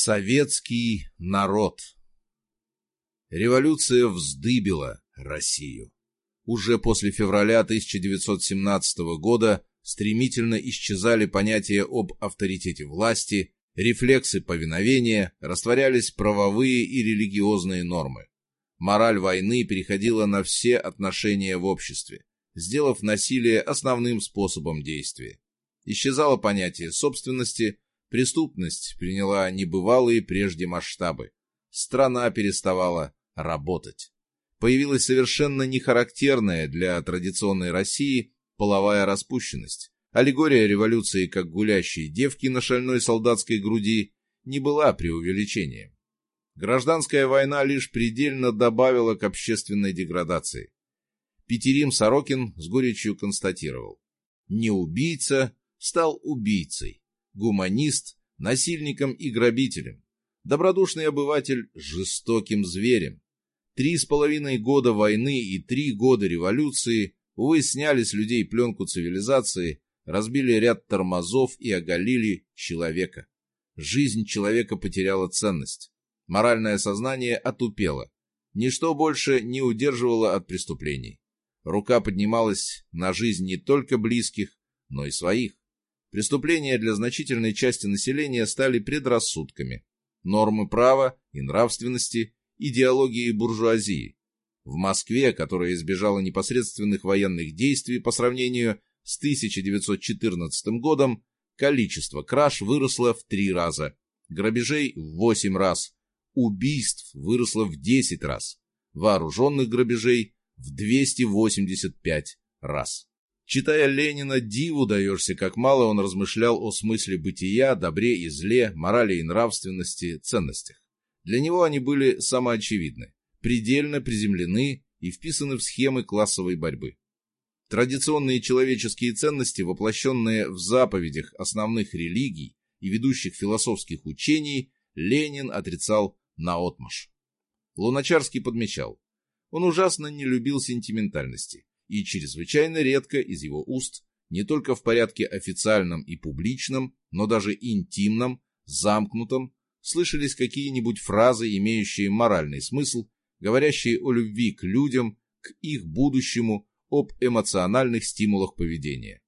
Советский народ Революция вздыбила Россию. Уже после февраля 1917 года стремительно исчезали понятия об авторитете власти, рефлексы повиновения, растворялись правовые и религиозные нормы. Мораль войны переходила на все отношения в обществе, сделав насилие основным способом действия. Исчезало понятие собственности, преступность приняла небывалые прежде масштабы. Страна переставала работать. Появилась совершенно нехарактерная для традиционной России половая распущенность. Аллегория революции как гулящие девки на шальной солдатской груди не была преувеличением. Гражданская война лишь предельно добавила к общественной деградации. Петерим Сорокин с горечью констатировал. Не убийца стал убийцей, гуманист – насильником и грабителем, добродушный обыватель – жестоким зверем. Три с половиной года войны и три года революции, увы, сняли с людей пленку цивилизации, разбили ряд тормозов и оголили человека. Жизнь человека потеряла ценность. Моральное сознание отупело. Ничто больше не удерживало от преступлений. Рука поднималась на жизнь не только близких, но и своих. Преступления для значительной части населения стали предрассудками. Нормы права и нравственности идеологии буржуазии. В Москве, которая избежала непосредственных военных действий по сравнению с 1914 годом, количество краж выросло в три раза, грабежей в восемь раз, убийств выросло в 10 раз, вооруженных грабежей в 285 раз. Читая Ленина, диву даешься, как мало он размышлял о смысле бытия, добре и зле, морали и нравственности, ценностях. Для него они были самоочевидны, предельно приземлены и вписаны в схемы классовой борьбы. Традиционные человеческие ценности, воплощенные в заповедях основных религий и ведущих философских учений, Ленин отрицал наотмашь. Луначарский подмечал, он ужасно не любил сентиментальности, и чрезвычайно редко из его уст, не только в порядке официальном и публичном, но даже интимном, замкнутом, слышались какие-нибудь фразы, имеющие моральный смысл, говорящие о любви к людям, к их будущему, об эмоциональных стимулах поведения.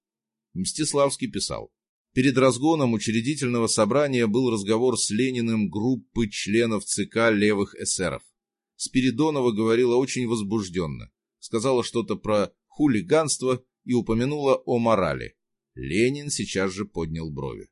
Мстиславский писал, Перед разгоном учредительного собрания был разговор с Лениным группы членов ЦК левых эсеров. Спиридонова говорила очень возбужденно, сказала что-то про хулиганство и упомянула о морали. Ленин сейчас же поднял брови.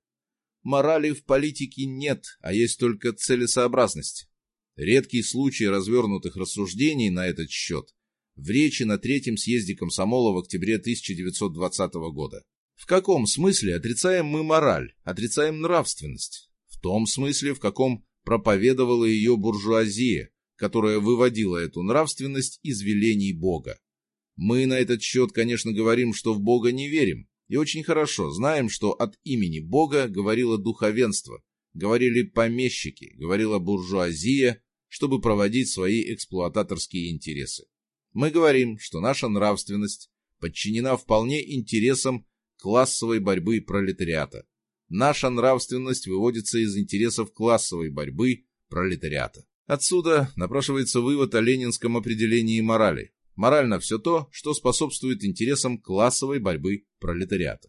Морали в политике нет, а есть только целесообразность. Редкий случай развернутых рассуждений на этот счет в речи на третьем съезде комсомола в октябре 1920 года. В каком смысле отрицаем мы мораль, отрицаем нравственность? В том смысле, в каком проповедовала ее буржуазия, которая выводила эту нравственность из велений Бога. Мы на этот счет, конечно, говорим, что в Бога не верим, и очень хорошо знаем, что от имени Бога говорило духовенство, говорили помещики, говорила буржуазия, чтобы проводить свои эксплуататорские интересы. Мы говорим, что наша нравственность подчинена вполне интересам классовой борьбы пролетариата. Наша нравственность выводится из интересов классовой борьбы пролетариата. Отсюда напрашивается вывод о ленинском определении морали. Морально все то, что способствует интересам классовой борьбы пролетариата.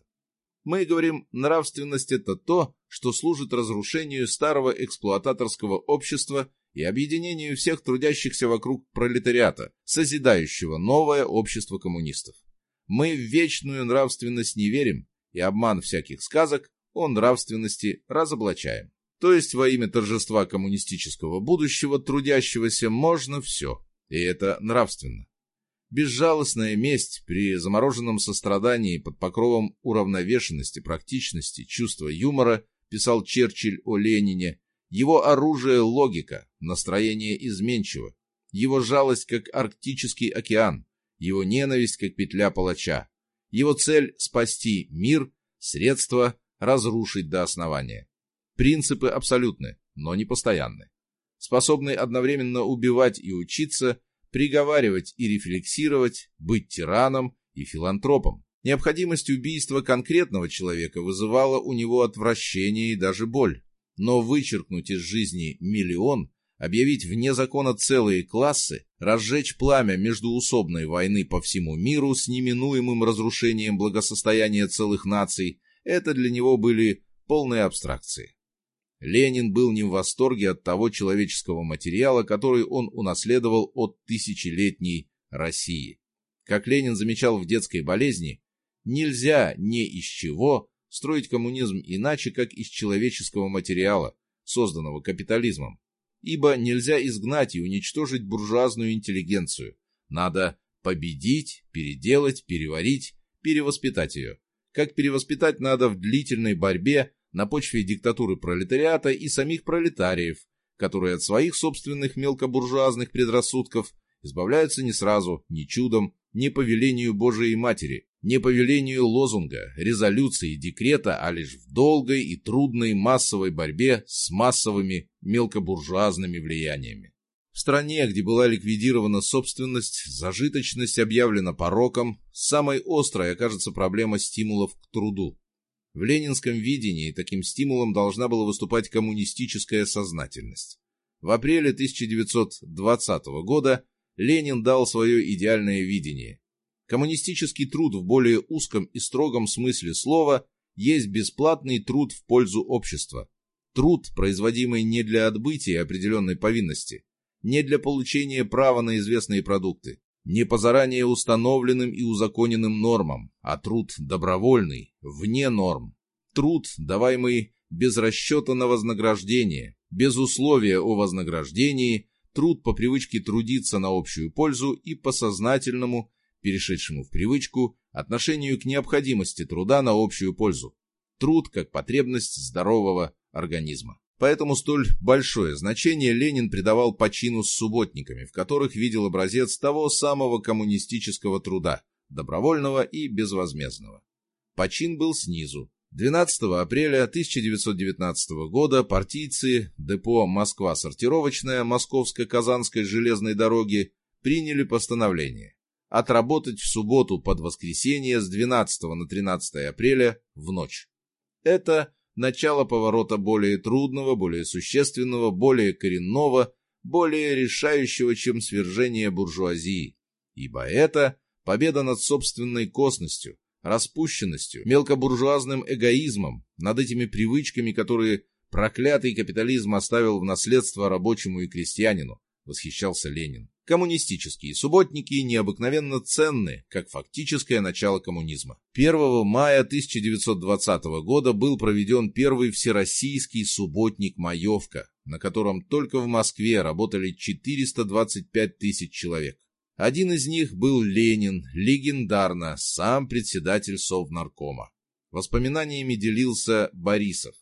Мы говорим, нравственность – это то, что служит разрушению старого эксплуататорского общества и объединению всех трудящихся вокруг пролетариата, созидающего новое общество коммунистов. Мы в вечную нравственность не верим, и обман всяких сказок о нравственности разоблачаем. То есть во имя торжества коммунистического будущего трудящегося можно все, и это нравственно. Безжалостная месть при замороженном сострадании под покровом уравновешенности, практичности, чувства юмора, писал Черчилль о Ленине, его оружие – логика, настроение изменчиво, его жалость как арктический океан, его ненависть как петля палача, его цель – спасти мир, средство – разрушить до основания. Принципы абсолютны, но не постоянны. Способны одновременно убивать и учиться – приговаривать и рефлексировать, быть тираном и филантропом. Необходимость убийства конкретного человека вызывала у него отвращение и даже боль. Но вычеркнуть из жизни миллион, объявить вне закона целые классы, разжечь пламя междуусобной войны по всему миру с неминуемым разрушением благосостояния целых наций – это для него были полные абстракции. Ленин был не в восторге от того человеческого материала, который он унаследовал от тысячелетней России. Как Ленин замечал в детской болезни, нельзя ни из чего строить коммунизм иначе, как из человеческого материала, созданного капитализмом. Ибо нельзя изгнать и уничтожить буржуазную интеллигенцию. Надо победить, переделать, переварить, перевоспитать ее. Как перевоспитать надо в длительной борьбе на почве диктатуры пролетариата и самих пролетариев, которые от своих собственных мелкобуржуазных предрассудков избавляются не сразу, ни чудом, не по велению Божией Матери, не по велению лозунга, резолюции, декрета, а лишь в долгой и трудной массовой борьбе с массовыми мелкобуржуазными влияниями. В стране, где была ликвидирована собственность, зажиточность объявлена пороком, самой острой окажется проблема стимулов к труду. В ленинском видении таким стимулом должна была выступать коммунистическая сознательность. В апреле 1920 года Ленин дал свое идеальное видение. Коммунистический труд в более узком и строгом смысле слова есть бесплатный труд в пользу общества. Труд, производимый не для отбытия определенной повинности, не для получения права на известные продукты, не по заранее установленным и узаконенным нормам, а труд добровольный, вне норм. Труд, даваемый без расчета на вознаграждение, без условия о вознаграждении, труд по привычке трудиться на общую пользу и по сознательному, перешедшему в привычку, отношению к необходимости труда на общую пользу. Труд как потребность здорового организма. Поэтому столь большое значение Ленин придавал почину с субботниками, в которых видел образец того самого коммунистического труда, добровольного и безвозмездного. Почин был снизу. 12 апреля 1919 года партийцы депо «Москва сортировочная» Московско-Казанской железной дороги приняли постановление отработать в субботу под воскресенье с 12 на 13 апреля в ночь. Это начало поворота более трудного, более существенного, более коренного, более решающего, чем свержение буржуазии. Ибо это победа над собственной косностью, распущенностью, мелкобуржуазным эгоизмом, над этими привычками, которые проклятый капитализм оставил в наследство рабочему и крестьянину, восхищался Ленин. Коммунистические субботники необыкновенно ценны, как фактическое начало коммунизма. 1 мая 1920 года был проведен первый всероссийский субботник «Маевка», на котором только в Москве работали 425 тысяч человек. Один из них был Ленин, легендарно, сам председатель Совнаркома. Воспоминаниями делился Борисов.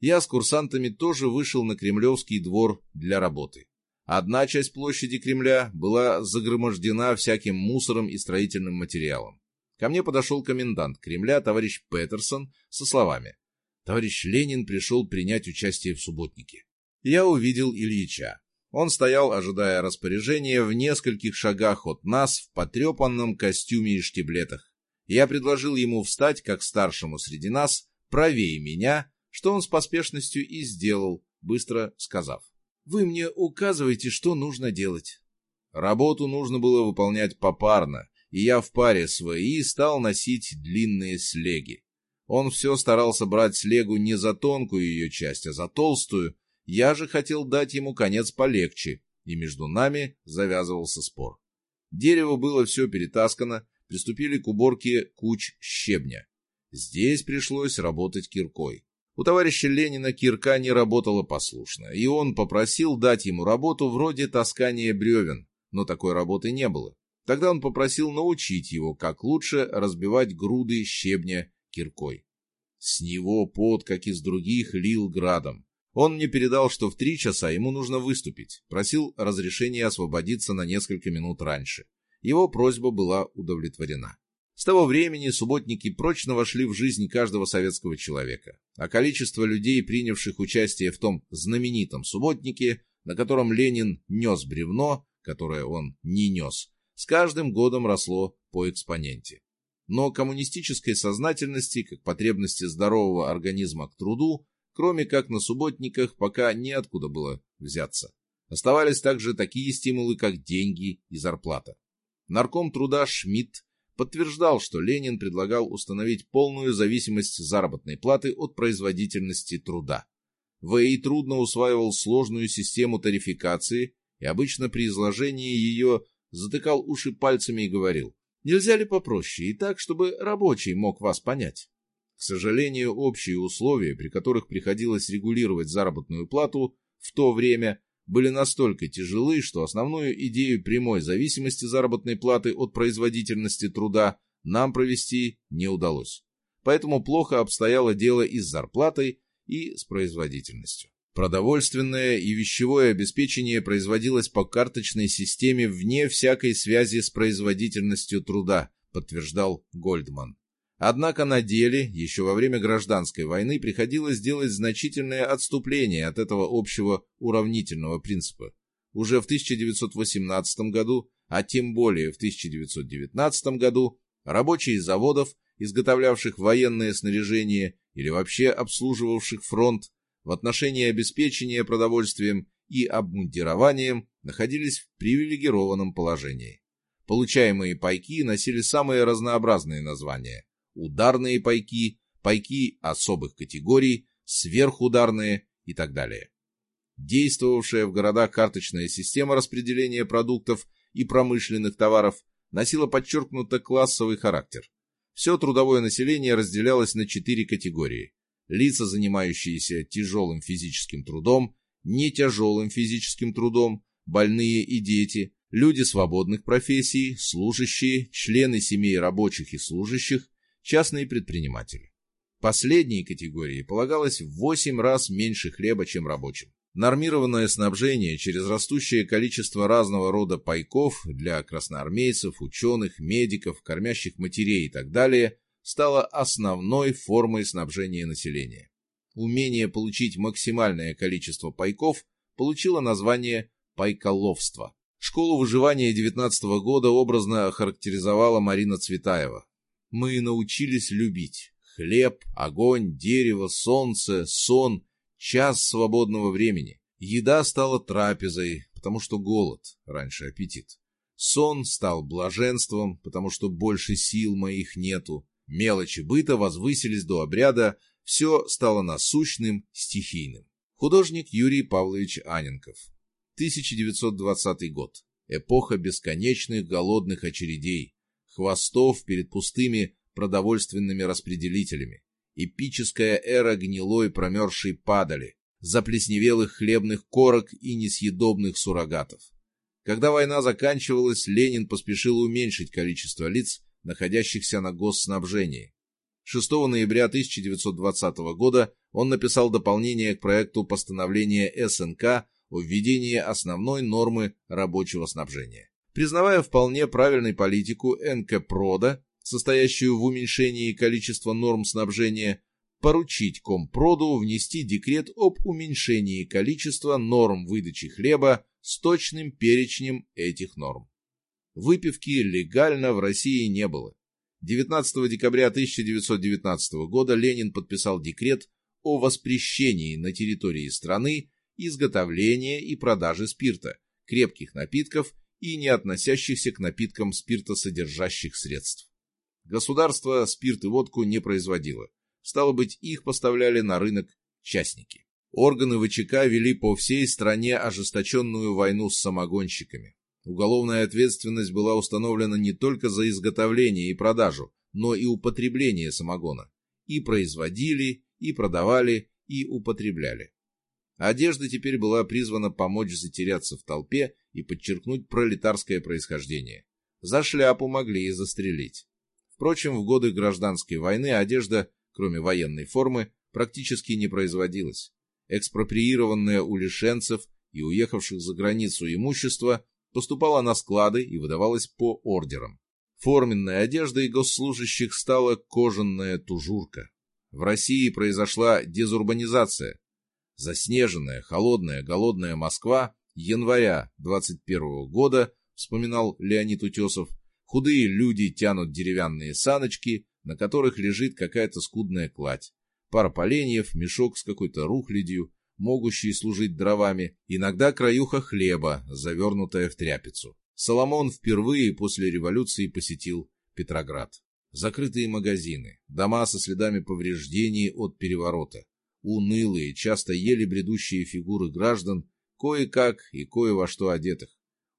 Я с курсантами тоже вышел на Кремлевский двор для работы. Одна часть площади Кремля была загромождена всяким мусором и строительным материалом. Ко мне подошел комендант Кремля, товарищ Петерсон, со словами «Товарищ Ленин пришел принять участие в субботнике». Я увидел Ильича. Он стоял, ожидая распоряжения, в нескольких шагах от нас в потрепанном костюме и штиблетах. Я предложил ему встать, как старшему среди нас, правее меня, что он с поспешностью и сделал, быстро сказав. Вы мне указываете, что нужно делать. Работу нужно было выполнять попарно, и я в паре свои стал носить длинные слеги. Он все старался брать слегу не за тонкую ее часть, а за толстую. Я же хотел дать ему конец полегче, и между нами завязывался спор. Дерево было все перетаскано, приступили к уборке куч щебня. Здесь пришлось работать киркой. У товарища Ленина кирка не работала послушно, и он попросил дать ему работу вроде таскания бревен, но такой работы не было. Тогда он попросил научить его, как лучше разбивать груды щебня киркой. С него пот, как из других, лил градом. Он мне передал, что в три часа ему нужно выступить, просил разрешения освободиться на несколько минут раньше. Его просьба была удовлетворена. С того времени субботники прочно вошли в жизнь каждого советского человека, а количество людей, принявших участие в том знаменитом субботнике, на котором Ленин нес бревно, которое он не нес, с каждым годом росло по экспоненте. Но коммунистической сознательности, как потребности здорового организма к труду, кроме как на субботниках пока неоткуда было взяться. Оставались также такие стимулы, как деньги и зарплата. Нарком труда Шмидт подтверждал, что Ленин предлагал установить полную зависимость заработной платы от производительности труда. ВИ трудно усваивал сложную систему тарификации и обычно при изложении ее затыкал уши пальцами и говорил, «Нельзя ли попроще и так, чтобы рабочий мог вас понять?» К сожалению, общие условия, при которых приходилось регулировать заработную плату в то время, были настолько тяжелы, что основную идею прямой зависимости заработной платы от производительности труда нам провести не удалось. Поэтому плохо обстояло дело и с зарплатой, и с производительностью. Продовольственное и вещевое обеспечение производилось по карточной системе вне всякой связи с производительностью труда, подтверждал Гольдман. Однако на деле, еще во время гражданской войны, приходилось делать значительное отступление от этого общего уравнительного принципа. Уже в 1918 году, а тем более в 1919 году, рабочие заводов, изготовлявших военное снаряжение или вообще обслуживавших фронт, в отношении обеспечения продовольствием и обмундированием находились в привилегированном положении. Получаемые пайки носили самые разнообразные названия ударные пайки, пайки особых категорий, сверхударные и так далее. Действовавшая в городах карточная система распределения продуктов и промышленных товаров носила подчеркнуто классовый характер. Все трудовое население разделялось на четыре категории. Лица, занимающиеся тяжелым физическим трудом, не тяжелым физическим трудом, больные и дети, люди свободных профессий, служащие, члены семей рабочих и служащих, частные предприниматели. Последней категории полагалось в 8 раз меньше хлеба, чем рабочим. Нормированное снабжение через растущее количество разного рода пайков для красноармейцев, ученых, медиков, кормящих матерей и так далее стало основной формой снабжения населения. Умение получить максимальное количество пайков получило название пайколовство. Школу выживания 19 года образно охарактеризовала Марина Цветаева мы научились любить. Хлеб, огонь, дерево, солнце, сон, час свободного времени. Еда стала трапезой, потому что голод, раньше аппетит. Сон стал блаженством, потому что больше сил моих нету. Мелочи быта возвысились до обряда, все стало насущным, стихийным. Художник Юрий Павлович Аненков. 1920 год. Эпоха бесконечных голодных очередей, хвостов перед пустыми продовольственными распределителями, эпическая эра гнилой промерзшей падали, заплесневелых хлебных корок и несъедобных суррогатов. Когда война заканчивалась, Ленин поспешил уменьшить количество лиц, находящихся на госснабжении. 6 ноября 1920 года он написал дополнение к проекту постановления СНК о введении основной нормы рабочего снабжения признавая вполне правильной политику НК-прода, состоящую в уменьшении количества норм снабжения, поручить Компроду внести декрет об уменьшении количества норм выдачи хлеба с точным перечнем этих норм. Выпивки легально в России не было. 19 декабря 1919 года Ленин подписал декрет о воспрещении на территории страны изготовления и продажи спирта, крепких напитков и не относящихся к напиткам спиртосодержащих средств. Государство спирт и водку не производило. Стало быть, их поставляли на рынок частники. Органы ВЧК вели по всей стране ожесточенную войну с самогонщиками. Уголовная ответственность была установлена не только за изготовление и продажу, но и употребление самогона. И производили, и продавали, и употребляли. Одежда теперь была призвана помочь затеряться в толпе и подчеркнуть пролетарское происхождение. За шляпу могли и застрелить. Впрочем, в годы гражданской войны одежда, кроме военной формы, практически не производилась. Экспроприированное у лишенцев и уехавших за границу имущество поступало на склады и выдавалось по ордерам. Форменной одеждой госслужащих стала кожаная тужурка. В России произошла дезурбанизация, Заснеженная, холодная, голодная Москва января 21 года, вспоминал Леонид Утесов, худые люди тянут деревянные саночки, на которых лежит какая-то скудная кладь. пара поленьев, мешок с какой-то рухлядью, могущий служить дровами, иногда краюха хлеба, завернутая в тряпицу. Соломон впервые после революции посетил Петроград. Закрытые магазины, дома со следами повреждений от переворота, унылые, часто еле бредущие фигуры граждан, кое-как и кое во что одетых.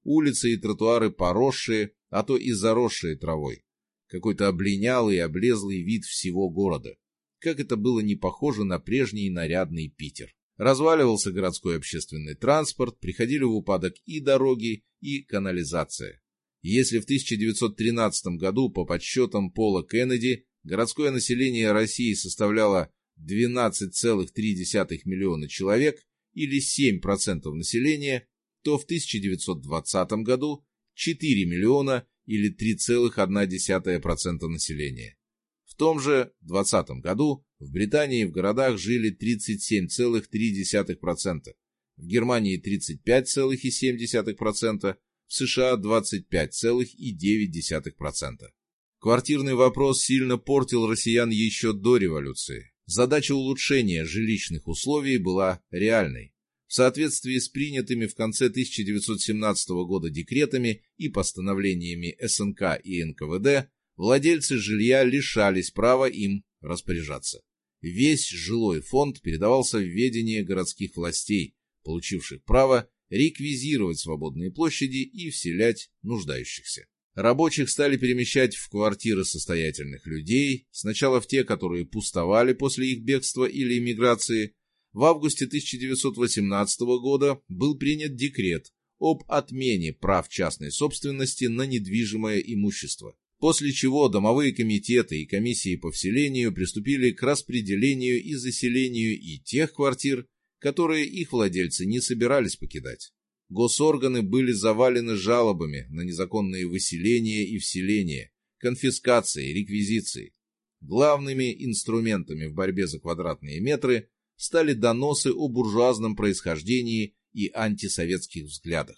Улицы и тротуары поросшие, а то и заросшие травой. Какой-то облинялый и облезлый вид всего города. Как это было не похоже на прежний нарядный Питер. Разваливался городской общественный транспорт, приходили в упадок и дороги, и канализация. Если в 1913 году, по подсчетам Пола Кеннеди, городское население России составляло 12,3 миллиона человек или 7% населения, то в 1920 году 4 миллиона или 3,1% населения. В том же 2020 году в Британии в городах жили 37,3%, в Германии 35,7%, в США 25,9%. Квартирный вопрос сильно портил россиян еще до революции. Задача улучшения жилищных условий была реальной. В соответствии с принятыми в конце 1917 года декретами и постановлениями СНК и НКВД, владельцы жилья лишались права им распоряжаться. Весь жилой фонд передавался в ведение городских властей, получивших право реквизировать свободные площади и вселять нуждающихся. Рабочих стали перемещать в квартиры состоятельных людей, сначала в те, которые пустовали после их бегства или эмиграции. В августе 1918 года был принят декрет об отмене прав частной собственности на недвижимое имущество, после чего домовые комитеты и комиссии по вселению приступили к распределению и заселению и тех квартир, которые их владельцы не собирались покидать. Госорганы были завалены жалобами на незаконные выселения и вселения, конфискации, реквизиции. Главными инструментами в борьбе за квадратные метры стали доносы о буржуазном происхождении и антисоветских взглядах.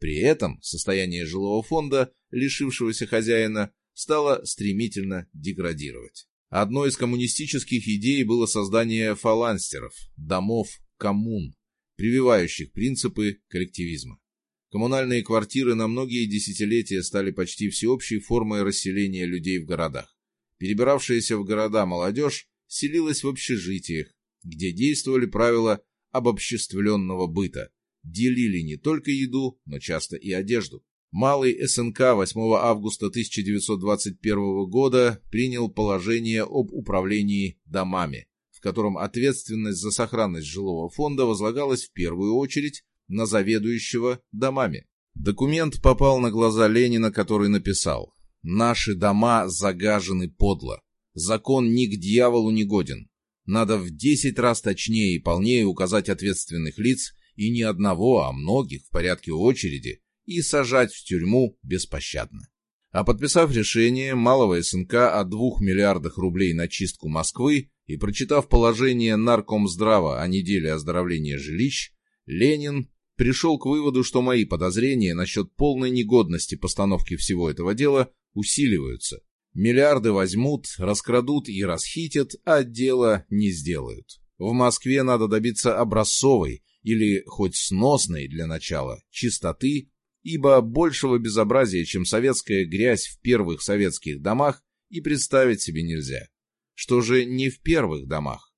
При этом состояние жилого фонда, лишившегося хозяина, стало стремительно деградировать. Одной из коммунистических идей было создание фаланстеров, домов коммун, прививающих принципы коллективизма. Коммунальные квартиры на многие десятилетия стали почти всеобщей формой расселения людей в городах. Перебиравшаяся в города молодежь селилась в общежитиях, где действовали правила обобществленного быта, делили не только еду, но часто и одежду. Малый СНК 8 августа 1921 года принял положение об управлении домами, котором ответственность за сохранность жилого фонда возлагалась в первую очередь на заведующего домами. Документ попал на глаза Ленина, который написал «Наши дома загажены подло. Закон ни к дьяволу не годен. Надо в десять раз точнее и полнее указать ответственных лиц и не одного, а многих в порядке очереди и сажать в тюрьму беспощадно». А подписав решение малого СНК о двух миллиардах рублей на чистку Москвы, и прочитав положение Наркомздрава о неделе оздоровления жилищ, Ленин пришел к выводу, что мои подозрения насчет полной негодности постановки всего этого дела усиливаются. Миллиарды возьмут, раскрадут и расхитят, а дело не сделают. В Москве надо добиться образцовой или хоть сносной для начала чистоты, ибо большего безобразия, чем советская грязь в первых советских домах, и представить себе нельзя что же не в первых домах.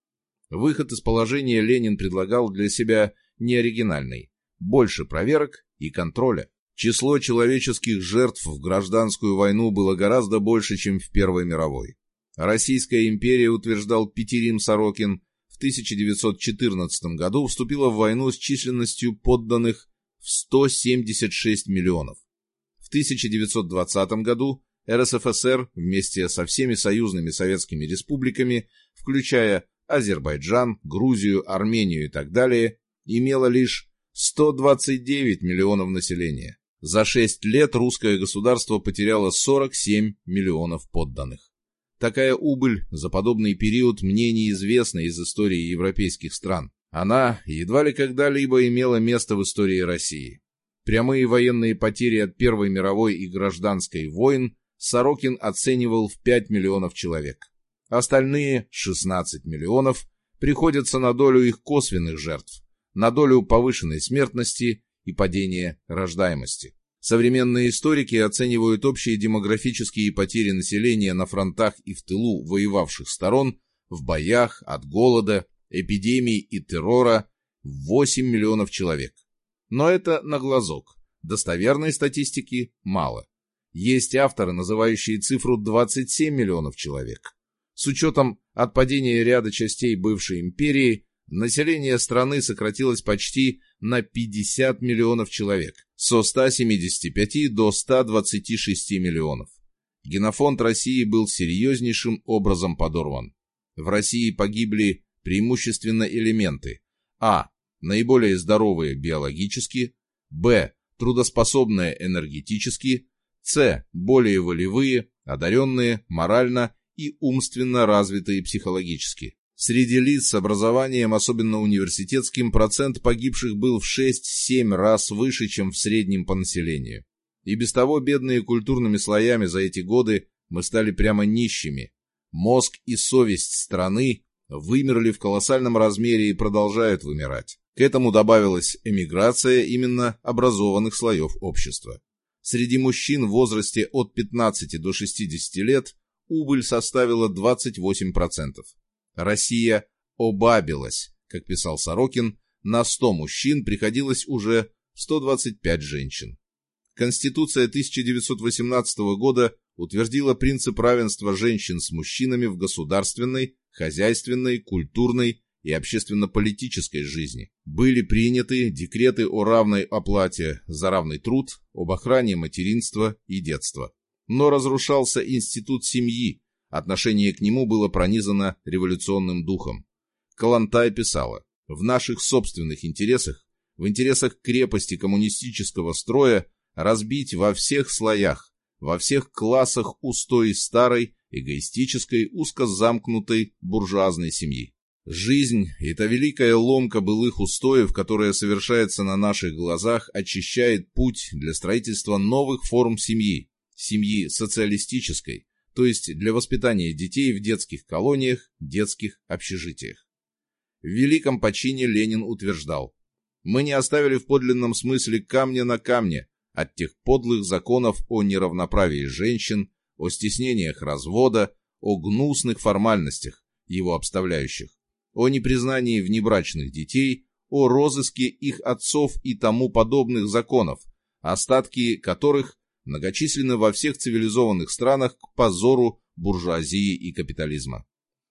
Выход из положения Ленин предлагал для себя неоригинальный – больше проверок и контроля. Число человеческих жертв в гражданскую войну было гораздо больше, чем в Первой мировой. Российская империя, утверждал Петерим Сорокин, в 1914 году вступила в войну с численностью подданных в 176 миллионов. В 1920 году РСФСР вместе со всеми союзными советскими республиками, включая Азербайджан, Грузию, Армению и так далее, имела лишь 129 миллионов населения. За 6 лет русское государство потеряло 47 миллионов подданных. Такая убыль за подобный период мне неизвестна из истории европейских стран. Она едва ли когда-либо имела место в истории России. Прямые военные потери от Первой мировой и гражданской войн Сорокин оценивал в 5 миллионов человек. Остальные 16 миллионов приходятся на долю их косвенных жертв, на долю повышенной смертности и падения рождаемости. Современные историки оценивают общие демографические потери населения на фронтах и в тылу воевавших сторон в боях от голода, эпидемий и террора в 8 миллионов человек. Но это на глазок. Достоверной статистики мало. Есть авторы, называющие цифру 27 миллионов человек. С учетом отпадения ряда частей бывшей империи, население страны сократилось почти на 50 миллионов человек, со 175 до 126 миллионов. Генофонд России был серьезнейшим образом подорван. В России погибли преимущественно элементы А. Наиболее здоровые биологически, Б. Трудоспособные энергетически, С. Более волевые, одаренные, морально и умственно развитые психологически. Среди лиц с образованием, особенно университетским, процент погибших был в 6-7 раз выше, чем в среднем по населению. И без того бедные культурными слоями за эти годы мы стали прямо нищими. Мозг и совесть страны вымерли в колоссальном размере и продолжают вымирать. К этому добавилась эмиграция именно образованных слоев общества. Среди мужчин в возрасте от 15 до 60 лет убыль составила 28%. Россия обабилась, как писал Сорокин, на 100 мужчин приходилось уже 125 женщин. Конституция 1918 года утвердила принцип равенства женщин с мужчинами в государственной, хозяйственной, культурной и общественно-политической жизни. Были приняты декреты о равной оплате за равный труд, об охране материнства и детства. Но разрушался институт семьи, отношение к нему было пронизано революционным духом. Калантай писала, «В наших собственных интересах, в интересах крепости коммунистического строя разбить во всех слоях, во всех классах устои старой, эгоистической, узко замкнутой буржуазной семьи. Жизнь – это великая ломка былых устоев, которая совершается на наших глазах, очищает путь для строительства новых форм семьи, семьи социалистической, то есть для воспитания детей в детских колониях, детских общежитиях. В великом почине Ленин утверждал, «Мы не оставили в подлинном смысле камня на камне, от тех подлых законов о неравноправии женщин, о стеснениях развода, о гнусных формальностях, его обставляющих, о непризнании внебрачных детей, о розыске их отцов и тому подобных законов, остатки которых многочисленны во всех цивилизованных странах к позору буржуазии и капитализма.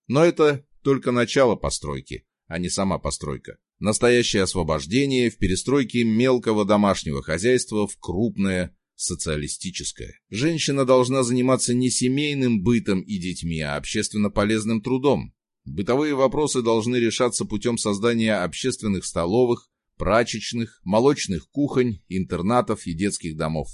Но это только начало постройки, а не сама постройка. Настоящее освобождение в перестройке мелкого домашнего хозяйства в крупное социалистическое. Женщина должна заниматься не семейным бытом и детьми, а общественно полезным трудом. Бытовые вопросы должны решаться путем создания общественных столовых, прачечных, молочных кухонь, интернатов и детских домов.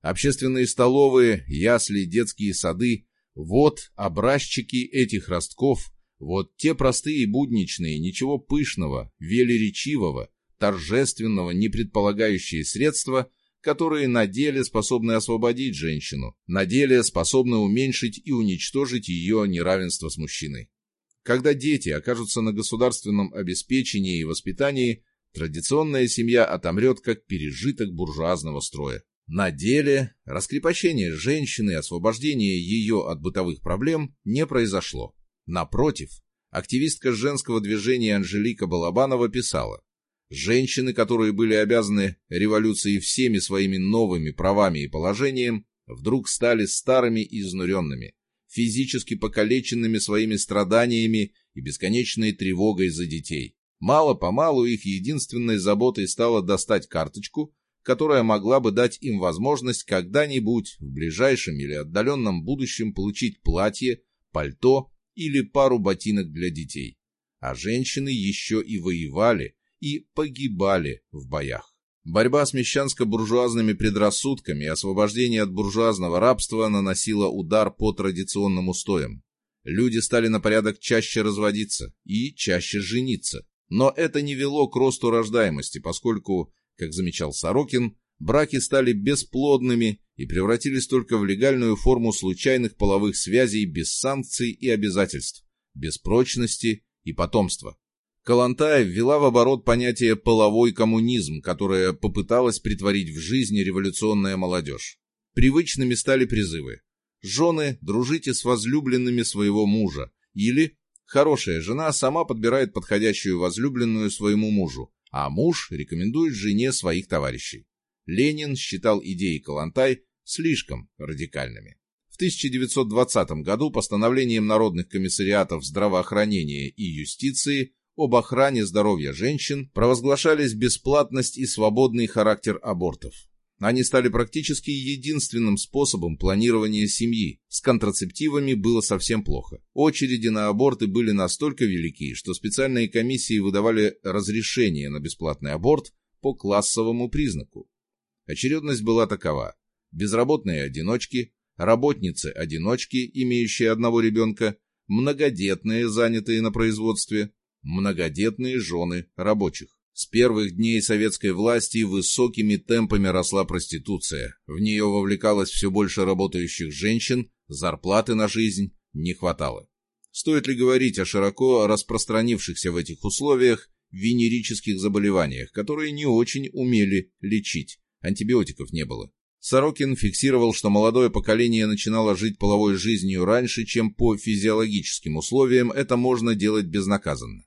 Общественные столовые, ясли, детские сады – вот образчики этих ростков – вот те простые будничные, ничего пышного, велеречивого, торжественного, не предполагающие средства, которые на деле способны освободить женщину, на деле способны уменьшить и уничтожить ее неравенство с мужчиной. Когда дети окажутся на государственном обеспечении и воспитании, традиционная семья отомрет как пережиток буржуазного строя. На деле раскрепощение женщины освобождение ее от бытовых проблем не произошло. Напротив, активистка женского движения Анжелика Балабанова писала, «Женщины, которые были обязаны революции всеми своими новыми правами и положением, вдруг стали старыми и изнуренными, физически покалеченными своими страданиями и бесконечной тревогой за детей. Мало-помалу их единственной заботой стало достать карточку, которая могла бы дать им возможность когда-нибудь в ближайшем или отдаленном будущем получить платье, пальто или пару ботинок для детей. А женщины еще и воевали, и погибали в боях. Борьба с мещанско-буржуазными предрассудками и освобождение от буржуазного рабства наносила удар по традиционным устоям. Люди стали на порядок чаще разводиться и чаще жениться. Но это не вело к росту рождаемости, поскольку, как замечал Сорокин, Браки стали бесплодными и превратились только в легальную форму случайных половых связей без санкций и обязательств, без прочности и потомства. Калантай ввела в оборот понятие «половой коммунизм», которое попыталась притворить в жизнь революционная молодежь. Привычными стали призывы «Жены, дружите с возлюбленными своего мужа» или «Хорошая жена сама подбирает подходящую возлюбленную своему мужу, а муж рекомендует жене своих товарищей». Ленин считал идеи Калантай слишком радикальными. В 1920 году постановлением Народных комиссариатов здравоохранения и юстиции об охране здоровья женщин провозглашались бесплатность и свободный характер абортов. Они стали практически единственным способом планирования семьи. С контрацептивами было совсем плохо. Очереди на аборты были настолько велики, что специальные комиссии выдавали разрешение на бесплатный аборт по классовому признаку. Очередность была такова. Безработные одиночки, работницы-одиночки, имеющие одного ребенка, многодетные, занятые на производстве, многодетные жены рабочих. С первых дней советской власти высокими темпами росла проституция. В нее вовлекалось все больше работающих женщин, зарплаты на жизнь не хватало. Стоит ли говорить о широко распространившихся в этих условиях венерических заболеваниях, которые не очень умели лечить, антибиотиков не было. Сорокин фиксировал, что молодое поколение начинало жить половой жизнью раньше, чем по физиологическим условиям это можно делать безнаказанно.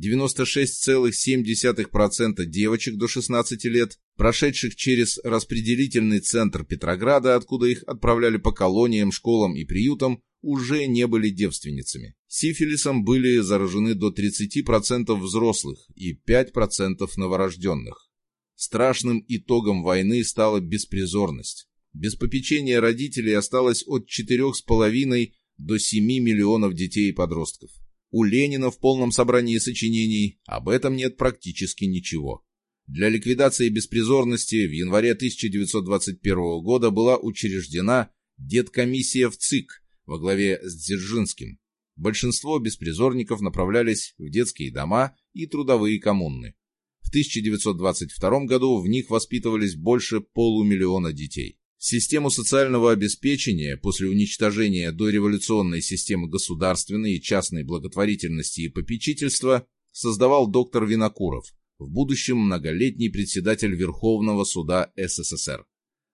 96,7% девочек до 16 лет, прошедших через распределительный центр Петрограда, откуда их отправляли по колониям, школам и приютам, уже не были девственницами. Сифилисом были заражены до 30% взрослых и 5% новорожденных. Страшным итогом войны стала беспризорность. Без попечения родителей осталось от 4,5 до 7 миллионов детей и подростков. У Ленина в полном собрании сочинений об этом нет практически ничего. Для ликвидации беспризорности в январе 1921 года была учреждена Деткомиссия в ЦИК во главе с Дзержинским. Большинство беспризорников направлялись в детские дома и трудовые коммуны. В 1922 году в них воспитывались больше полумиллиона детей. Систему социального обеспечения после уничтожения дореволюционной системы государственной и частной благотворительности и попечительства создавал доктор Винокуров, в будущем многолетний председатель Верховного суда СССР.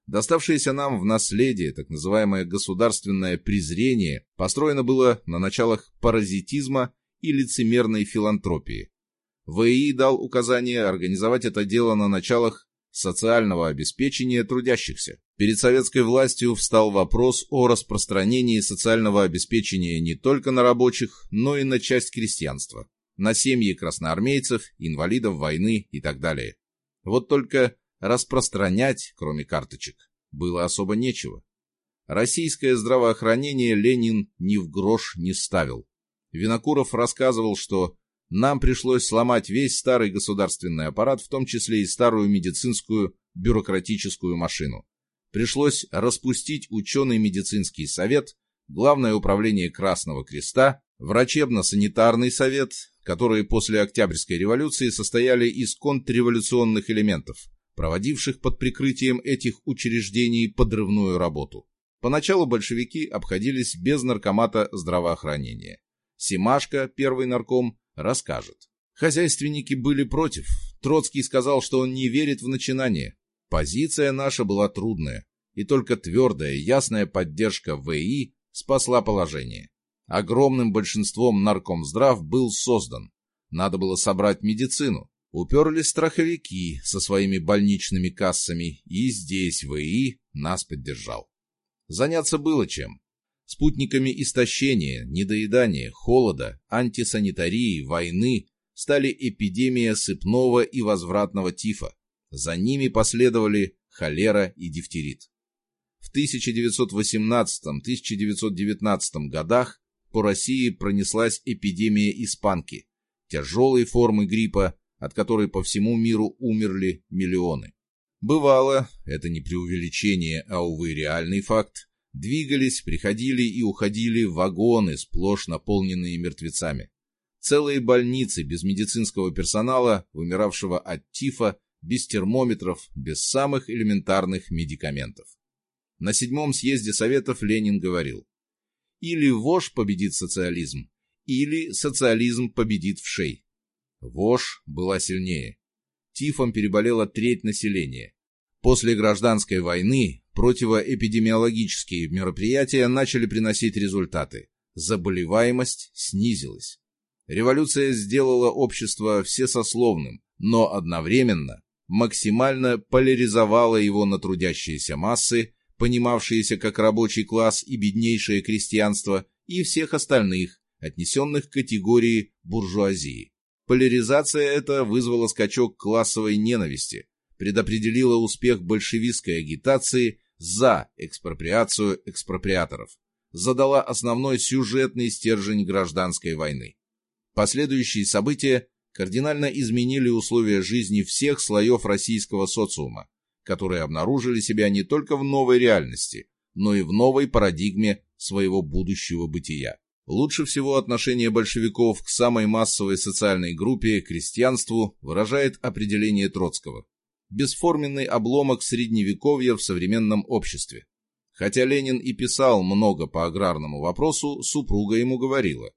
Доставшееся нам в наследие так называемое государственное презрение построено было на началах паразитизма и лицемерной филантропии. ВИИ дал указание организовать это дело на началах социального обеспечения трудящихся. Перед советской властью встал вопрос о распространении социального обеспечения не только на рабочих, но и на часть крестьянства, на семьи красноармейцев, инвалидов войны и так далее. Вот только распространять, кроме карточек, было особо нечего. Российское здравоохранение Ленин ни в грош не ставил. Винокуров рассказывал, что нам пришлось сломать весь старый государственный аппарат, в том числе и старую медицинскую бюрократическую машину. Пришлось распустить ученый медицинский совет, Главное управление Красного Креста, врачебно-санитарный совет, которые после Октябрьской революции состояли из контрреволюционных элементов, проводивших под прикрытием этих учреждений подрывную работу. Поначалу большевики обходились без наркомата здравоохранения. Семашко, первый нарком, расскажет. Хозяйственники были против. Троцкий сказал, что он не верит в начинание. Позиция наша была трудная, и только твердая, ясная поддержка ВИ спасла положение. Огромным большинством наркомздрав был создан. Надо было собрать медицину. Уперлись страховики со своими больничными кассами, и здесь ВИ нас поддержал. Заняться было чем. Спутниками истощения, недоедания, холода, антисанитарии, войны стали эпидемия сыпного и возвратного тифа. За ними последовали холера и дифтерит. В 1918-1919 годах по России пронеслась эпидемия испанки, тяжелой формы гриппа, от которой по всему миру умерли миллионы. Бывало, это не преувеличение, а, увы, реальный факт, Двигались, приходили и уходили вагоны, сплошь наполненные мертвецами. Целые больницы без медицинского персонала, вымиравшего от тифа, без термометров, без самых элементарных медикаментов. На седьмом съезде Советов Ленин говорил, или ВОЖ победит социализм, или социализм победит вшей. ВОЖ была сильнее. Тифом переболела треть населения. После гражданской войны противоэпидемиологические мероприятия начали приносить результаты. Заболеваемость снизилась. Революция сделала общество всесословным, но одновременно максимально поляризовала его на трудящиеся массы, понимавшиеся как рабочий класс и беднейшее крестьянство, и всех остальных, отнесенных к категории буржуазии. Поляризация эта вызвала скачок классовой ненависти, предопределила успех большевистской агитации за экспроприацию экспроприаторов, задала основной сюжетный стержень гражданской войны. Последующие события кардинально изменили условия жизни всех слоев российского социума, которые обнаружили себя не только в новой реальности, но и в новой парадигме своего будущего бытия. Лучше всего отношение большевиков к самой массовой социальной группе, крестьянству, выражает определение Троцкого. Бесформенный обломок средневековья в современном обществе. Хотя Ленин и писал много по аграрному вопросу, супруга ему говорила,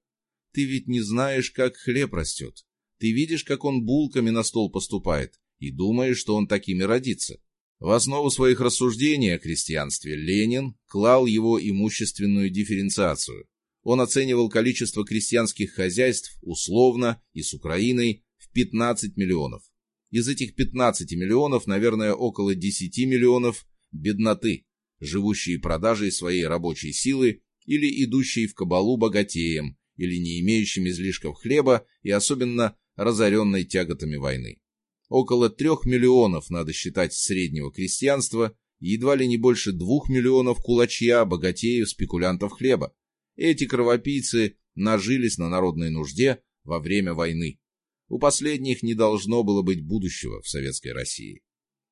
«Ты ведь не знаешь, как хлеб растет. Ты видишь, как он булками на стол поступает, и думаешь, что он такими родится». В основу своих рассуждений о крестьянстве Ленин клал его имущественную дифференциацию. Он оценивал количество крестьянских хозяйств условно и с Украиной в 15 миллионов. Из этих 15 миллионов, наверное, около 10 миллионов – бедноты, живущие продажей своей рабочей силы или идущие в кабалу богатеям, или не имеющим излишков хлеба и особенно разоренной тяготами войны. Около трех миллионов надо считать среднего крестьянства и едва ли не больше двух миллионов кулачья, богатеев, спекулянтов хлеба. Эти кровопийцы нажились на народной нужде во время войны. У последних не должно было быть будущего в советской России.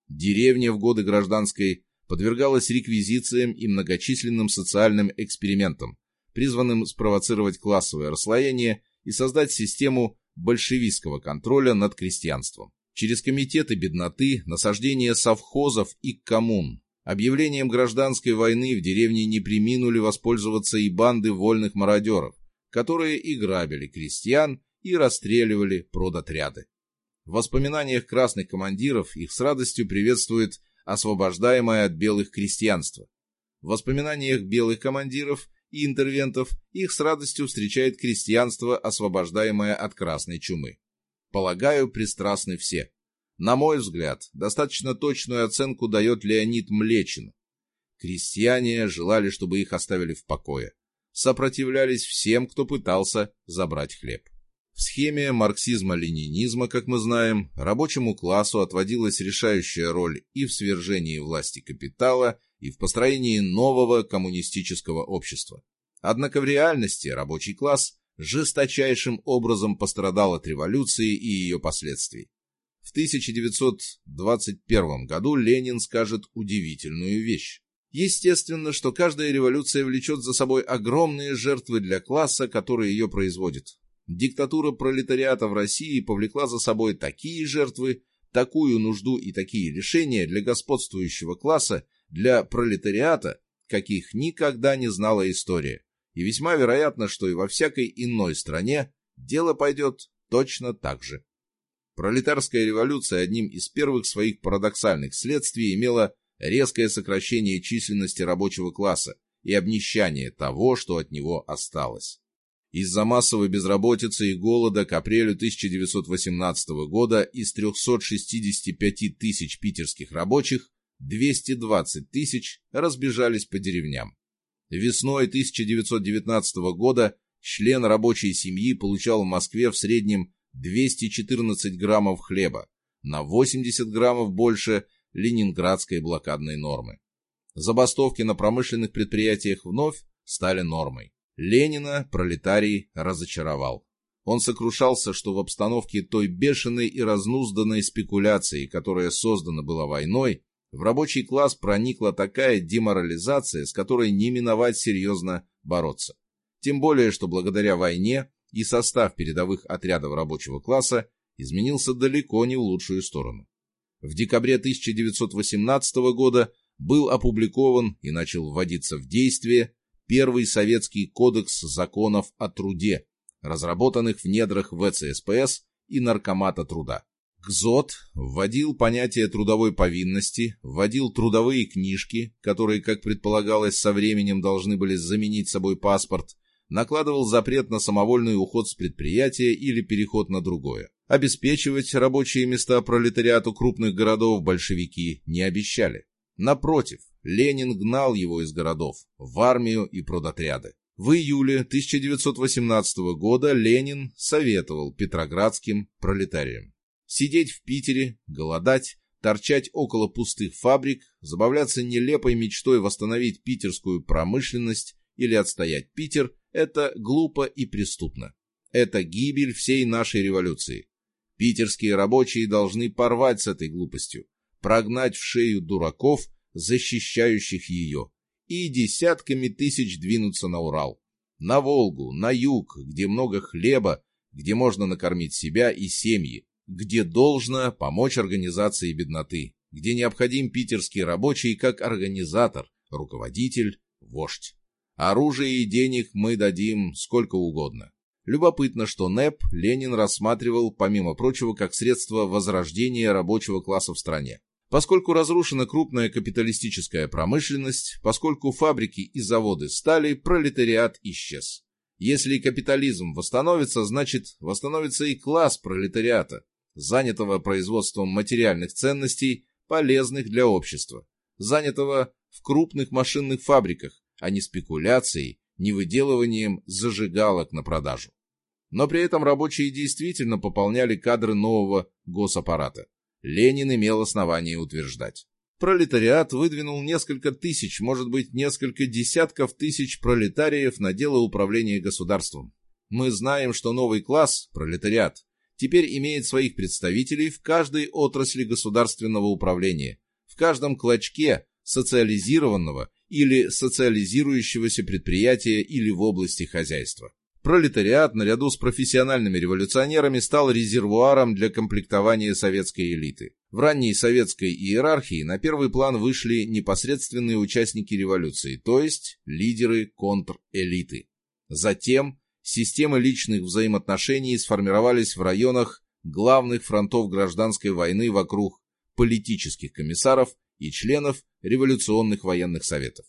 Деревня в годы гражданской подвергалась реквизициям и многочисленным социальным экспериментам, призванным спровоцировать классовое расслоение и создать систему большевистского контроля над крестьянством через комитеты бедноты, насаждение совхозов и коммун. Объявлением гражданской войны в деревне не приминули воспользоваться и банды вольных мародеров, которые и грабили крестьян, и расстреливали продотряды. В воспоминаниях красных командиров их с радостью приветствует освобождаемое от белых крестьянство. В воспоминаниях белых командиров и интервентов их с радостью встречает крестьянство, освобождаемое от красной чумы. Полагаю, пристрастны все. На мой взгляд, достаточно точную оценку дает Леонид Млечин. Крестьяне желали, чтобы их оставили в покое. Сопротивлялись всем, кто пытался забрать хлеб. В схеме марксизма-ленинизма, как мы знаем, рабочему классу отводилась решающая роль и в свержении власти капитала, и в построении нового коммунистического общества. Однако в реальности рабочий класс жесточайшим образом пострадал от революции и ее последствий. В 1921 году Ленин скажет удивительную вещь. Естественно, что каждая революция влечет за собой огромные жертвы для класса, который ее производит. Диктатура пролетариата в России повлекла за собой такие жертвы, такую нужду и такие решения для господствующего класса, для пролетариата, каких никогда не знала история и весьма вероятно, что и во всякой иной стране дело пойдет точно так же. Пролетарская революция одним из первых своих парадоксальных следствий имела резкое сокращение численности рабочего класса и обнищание того, что от него осталось. Из-за массовой безработицы и голода к апрелю 1918 года из 365 тысяч питерских рабочих 220 тысяч разбежались по деревням. Весной 1919 года член рабочей семьи получал в Москве в среднем 214 граммов хлеба, на 80 граммов больше ленинградской блокадной нормы. Забастовки на промышленных предприятиях вновь стали нормой. Ленина пролетарий разочаровал. Он сокрушался, что в обстановке той бешеной и разнузданной спекуляции, которая создана была войной, в рабочий класс проникла такая деморализация, с которой не миновать серьезно бороться. Тем более, что благодаря войне и состав передовых отрядов рабочего класса изменился далеко не в лучшую сторону. В декабре 1918 года был опубликован и начал вводиться в действие первый советский кодекс законов о труде, разработанных в недрах ВЦСПС и Наркомата труда. КЗОТ вводил понятие трудовой повинности, вводил трудовые книжки, которые, как предполагалось, со временем должны были заменить собой паспорт, накладывал запрет на самовольный уход с предприятия или переход на другое. Обеспечивать рабочие места пролетариату крупных городов большевики не обещали. Напротив, Ленин гнал его из городов, в армию и продотряды. В июле 1918 года Ленин советовал петроградским пролетариям сидеть в Питере, голодать, торчать около пустых фабрик, забавляться нелепой мечтой восстановить питерскую промышленность или отстоять Питер – это глупо и преступно. Это гибель всей нашей революции. Питерские рабочие должны порвать с этой глупостью, прогнать в шею дураков, защищающих ее, и десятками тысяч двинуться на Урал, на Волгу, на юг, где много хлеба, где можно накормить себя и семьи, где должно помочь организации бедноты, где необходим питерский рабочий как организатор, руководитель, вождь. Оружия и денег мы дадим сколько угодно. Любопытно, что НЭП Ленин рассматривал, помимо прочего, как средство возрождения рабочего класса в стране. Поскольку разрушена крупная капиталистическая промышленность, поскольку фабрики и заводы стали, пролетариат исчез. Если капитализм восстановится, значит восстановится и класс пролетариата, занятого производством материальных ценностей, полезных для общества, занятого в крупных машинных фабриках, а не спекуляцией, не выделыванием зажигалок на продажу. Но при этом рабочие действительно пополняли кадры нового госаппарата. Ленин имел основание утверждать. Пролетариат выдвинул несколько тысяч, может быть, несколько десятков тысяч пролетариев на дело управления государством. Мы знаем, что новый класс, пролетариат, теперь имеет своих представителей в каждой отрасли государственного управления, в каждом клочке социализированного или социализирующегося предприятия или в области хозяйства. Пролетариат наряду с профессиональными революционерами стал резервуаром для комплектования советской элиты. В ранней советской иерархии на первый план вышли непосредственные участники революции, то есть лидеры контрэлиты. Затем системы личных взаимоотношений сформировались в районах главных фронтов гражданской войны вокруг политических комиссаров и членов революционных военных советов.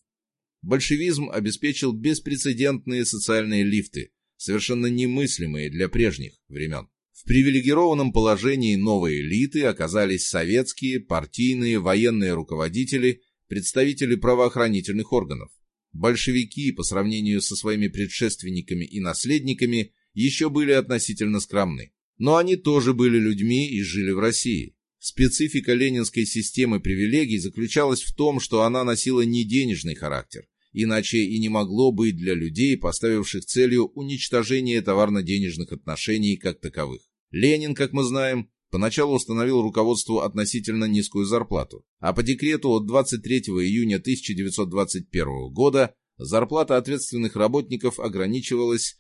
Большевизм обеспечил беспрецедентные социальные лифты, совершенно немыслимые для прежних времен. В привилегированном положении новой элиты оказались советские, партийные, военные руководители, представители правоохранительных органов. Большевики, по сравнению со своими предшественниками и наследниками, еще были относительно скромны. Но они тоже были людьми и жили в России. Специфика ленинской системы привилегий заключалась в том, что она носила не денежный характер, иначе и не могло быть для людей, поставивших целью уничтожение товарно-денежных отношений как таковых. Ленин, как мы знаем, поначалу установил руководству относительно низкую зарплату, а по декрету от 23 июня 1921 года зарплата ответственных работников ограничивалась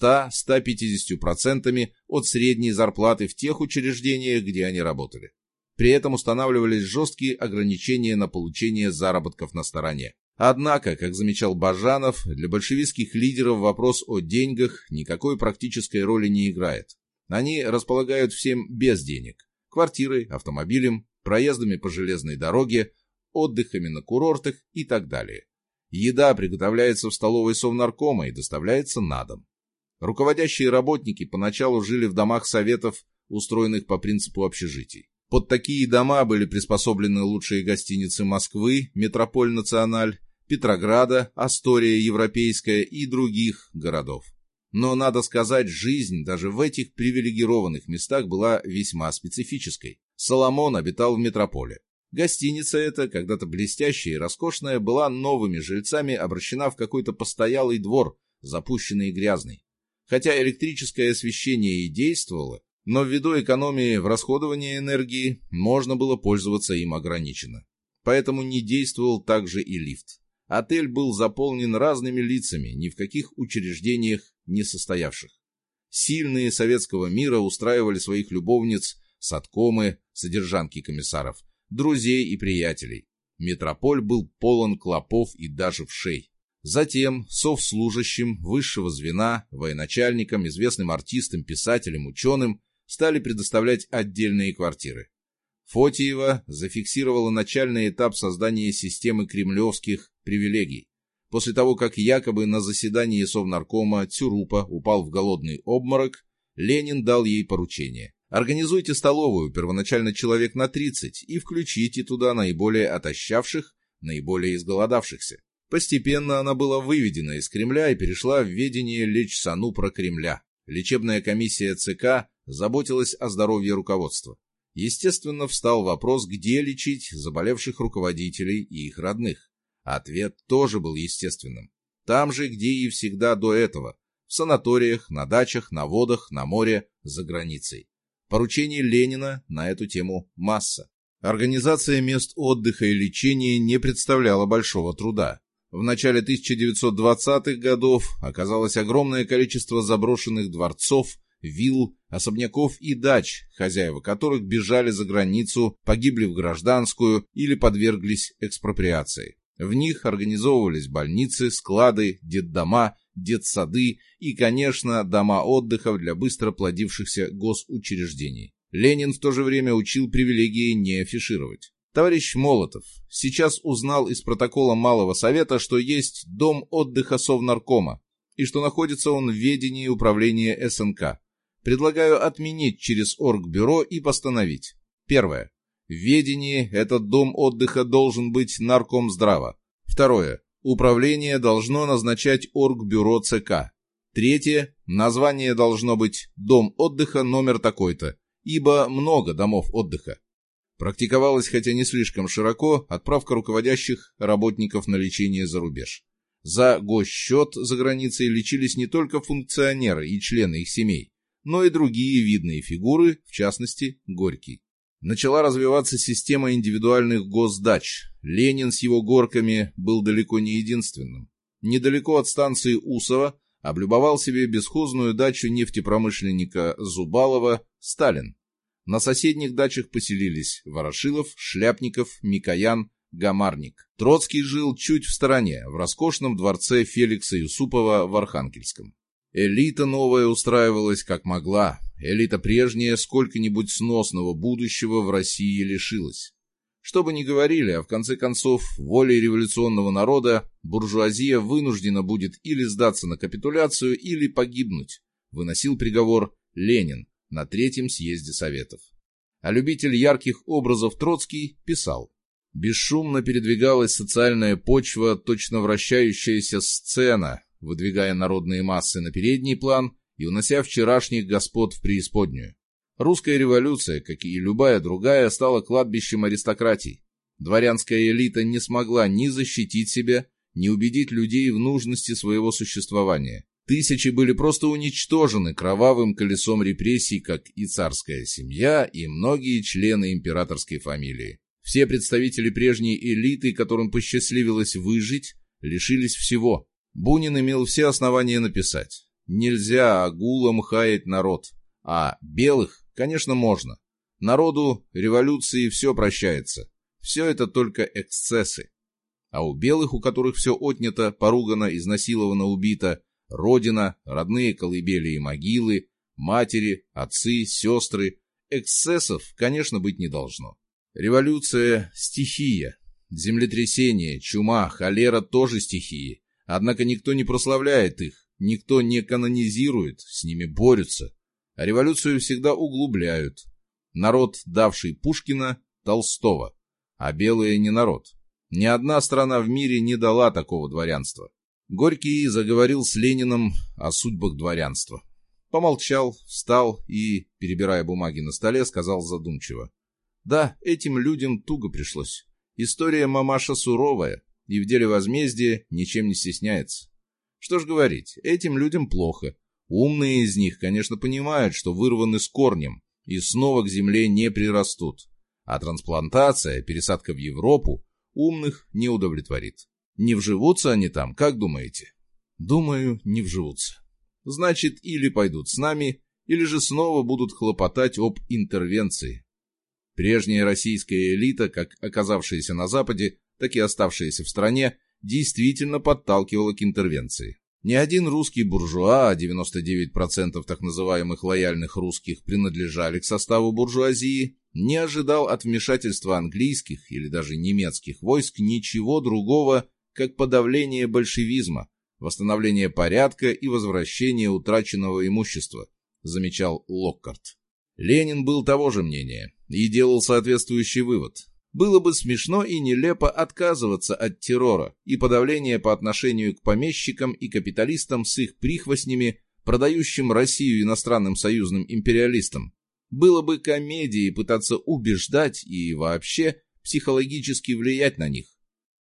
100-150% от средней зарплаты в тех учреждениях, где они работали. При этом устанавливались жесткие ограничения на получение заработков на стороне. Однако, как замечал Бажанов, для большевистских лидеров вопрос о деньгах никакой практической роли не играет. Они располагают всем без денег. Квартирой, автомобилем, проездами по железной дороге, отдыхами на курортах и так далее. Еда приготовляется в столовой Совнаркома и доставляется на дом. Руководящие работники поначалу жили в домах советов, устроенных по принципу общежитий. Под такие дома были приспособлены лучшие гостиницы Москвы, Метрополь Националь, Петрограда, Астория Европейская и других городов. Но, надо сказать, жизнь даже в этих привилегированных местах была весьма специфической. Соломон обитал в метрополе. Гостиница эта, когда-то блестящая и роскошная, была новыми жильцами обращена в какой-то постоялый двор, запущенный и грязный. Хотя электрическое освещение и действовало, но ввиду экономии в расходовании энергии можно было пользоваться им ограниченно. Поэтому не действовал также и лифт. Отель был заполнен разными лицами, ни в каких учреждениях не состоявших. Сильные советского мира устраивали своих любовниц садкомы, содержанки комиссаров, друзей и приятелей. Метрополь был полон клопов и даже вшей. Затем совслужащим высшего звена, военачальникам, известным артистам, писателям, ученым стали предоставлять отдельные квартиры. Фотиева зафиксировала начальный этап создания системы кремлевских привилегий. После того, как якобы на заседании Совнаркома Тюрупа упал в голодный обморок, Ленин дал ей поручение. Организуйте столовую, первоначально человек на 30, и включите туда наиболее отощавших, наиболее изголодавшихся. Постепенно она была выведена из Кремля и перешла в ведение Лечсану про Кремля. Лечебная комиссия ЦК заботилась о здоровье руководства. Естественно, встал вопрос, где лечить заболевших руководителей и их родных. Ответ тоже был естественным. Там же, где и всегда до этого. В санаториях, на дачах, на водах, на море, за границей. Поручений Ленина на эту тему масса. Организация мест отдыха и лечения не представляла большого труда. В начале 1920-х годов оказалось огромное количество заброшенных дворцов, вилл, особняков и дач, хозяева которых бежали за границу, погибли в гражданскую или подверглись экспроприации. В них организовывались больницы, склады, детдома, детсады и, конечно, дома отдыха для быстро плодившихся госучреждений. Ленин в то же время учил привилегии не афишировать. Товарищ Молотов сейчас узнал из протокола Малого Совета, что есть дом отдыха Совнаркома и что находится он в ведении управления СНК. Предлагаю отменить через Оргбюро и постановить. Первое. В ведении этот дом отдыха должен быть наркомздрава. Второе. Управление должно назначать Оргбюро ЦК. Третье. Название должно быть «Дом отдыха номер такой-то», ибо много домов отдыха. Практиковалась, хотя не слишком широко, отправка руководящих работников на лечение за рубеж. За госсчет за границей лечились не только функционеры и члены их семей, но и другие видные фигуры, в частности, Горький. Начала развиваться система индивидуальных госдач. Ленин с его горками был далеко не единственным. Недалеко от станции Усова облюбовал себе бесхозную дачу нефтепромышленника Зубалова Сталин. На соседних дачах поселились Ворошилов, Шляпников, Микоян, Гамарник. Троцкий жил чуть в стороне, в роскошном дворце Феликса Юсупова в Архангельском. Элита новая устраивалась как могла. Элита прежняя сколько-нибудь сносного будущего в России лишилась. Что бы ни говорили, а в конце концов, волей революционного народа буржуазия вынуждена будет или сдаться на капитуляцию, или погибнуть, выносил приговор Ленин, на Третьем съезде Советов. А любитель ярких образов Троцкий писал. Бесшумно передвигалась социальная почва, точно вращающаяся сцена, выдвигая народные массы на передний план и унося вчерашних господ в преисподнюю. Русская революция, как и любая другая, стала кладбищем аристократий. Дворянская элита не смогла ни защитить себя, ни убедить людей в нужности своего существования. Тысячи были просто уничтожены кровавым колесом репрессий, как и царская семья, и многие члены императорской фамилии. Все представители прежней элиты, которым посчастливилось выжить, лишились всего. Бунин имел все основания написать. Нельзя агулам хаять народ, а белых, конечно, можно. Народу, революции все прощается. Все это только эксцессы. А у белых, у которых все отнято, поругано, изнасиловано, убито, Родина, родные колыбели и могилы, матери, отцы, сестры. Эксцессов, конечно, быть не должно. Революция – стихия. Землетрясение, чума, холера тоже стихии. Однако никто не прославляет их, никто не канонизирует, с ними борются. А революцию всегда углубляют. Народ, давший Пушкина, Толстого. А белые не народ. Ни одна страна в мире не дала такого дворянства. Горький заговорил с Лениным о судьбах дворянства. Помолчал, встал и, перебирая бумаги на столе, сказал задумчиво. Да, этим людям туго пришлось. История мамаша суровая, и в деле возмездия ничем не стесняется. Что ж говорить, этим людям плохо. Умные из них, конечно, понимают, что вырваны с корнем и снова к земле не прирастут. А трансплантация, пересадка в Европу, умных не удовлетворит. Не вживутся они там, как думаете? Думаю, не вживутся. Значит, или пойдут с нами, или же снова будут хлопотать об интервенции. Прежняя российская элита, как оказавшаяся на Западе, так и оставшаяся в стране, действительно подталкивала к интервенции. Ни один русский буржуа, а 99% так называемых лояльных русских принадлежали к составу буржуазии, не ожидал от вмешательства английских или даже немецких войск ничего другого, как подавление большевизма, восстановление порядка и возвращение утраченного имущества, замечал Локкарт. Ленин был того же мнения и делал соответствующий вывод. Было бы смешно и нелепо отказываться от террора и подавления по отношению к помещикам и капиталистам с их прихвостнями, продающим Россию иностранным союзным империалистам. Было бы комедией пытаться убеждать и вообще психологически влиять на них.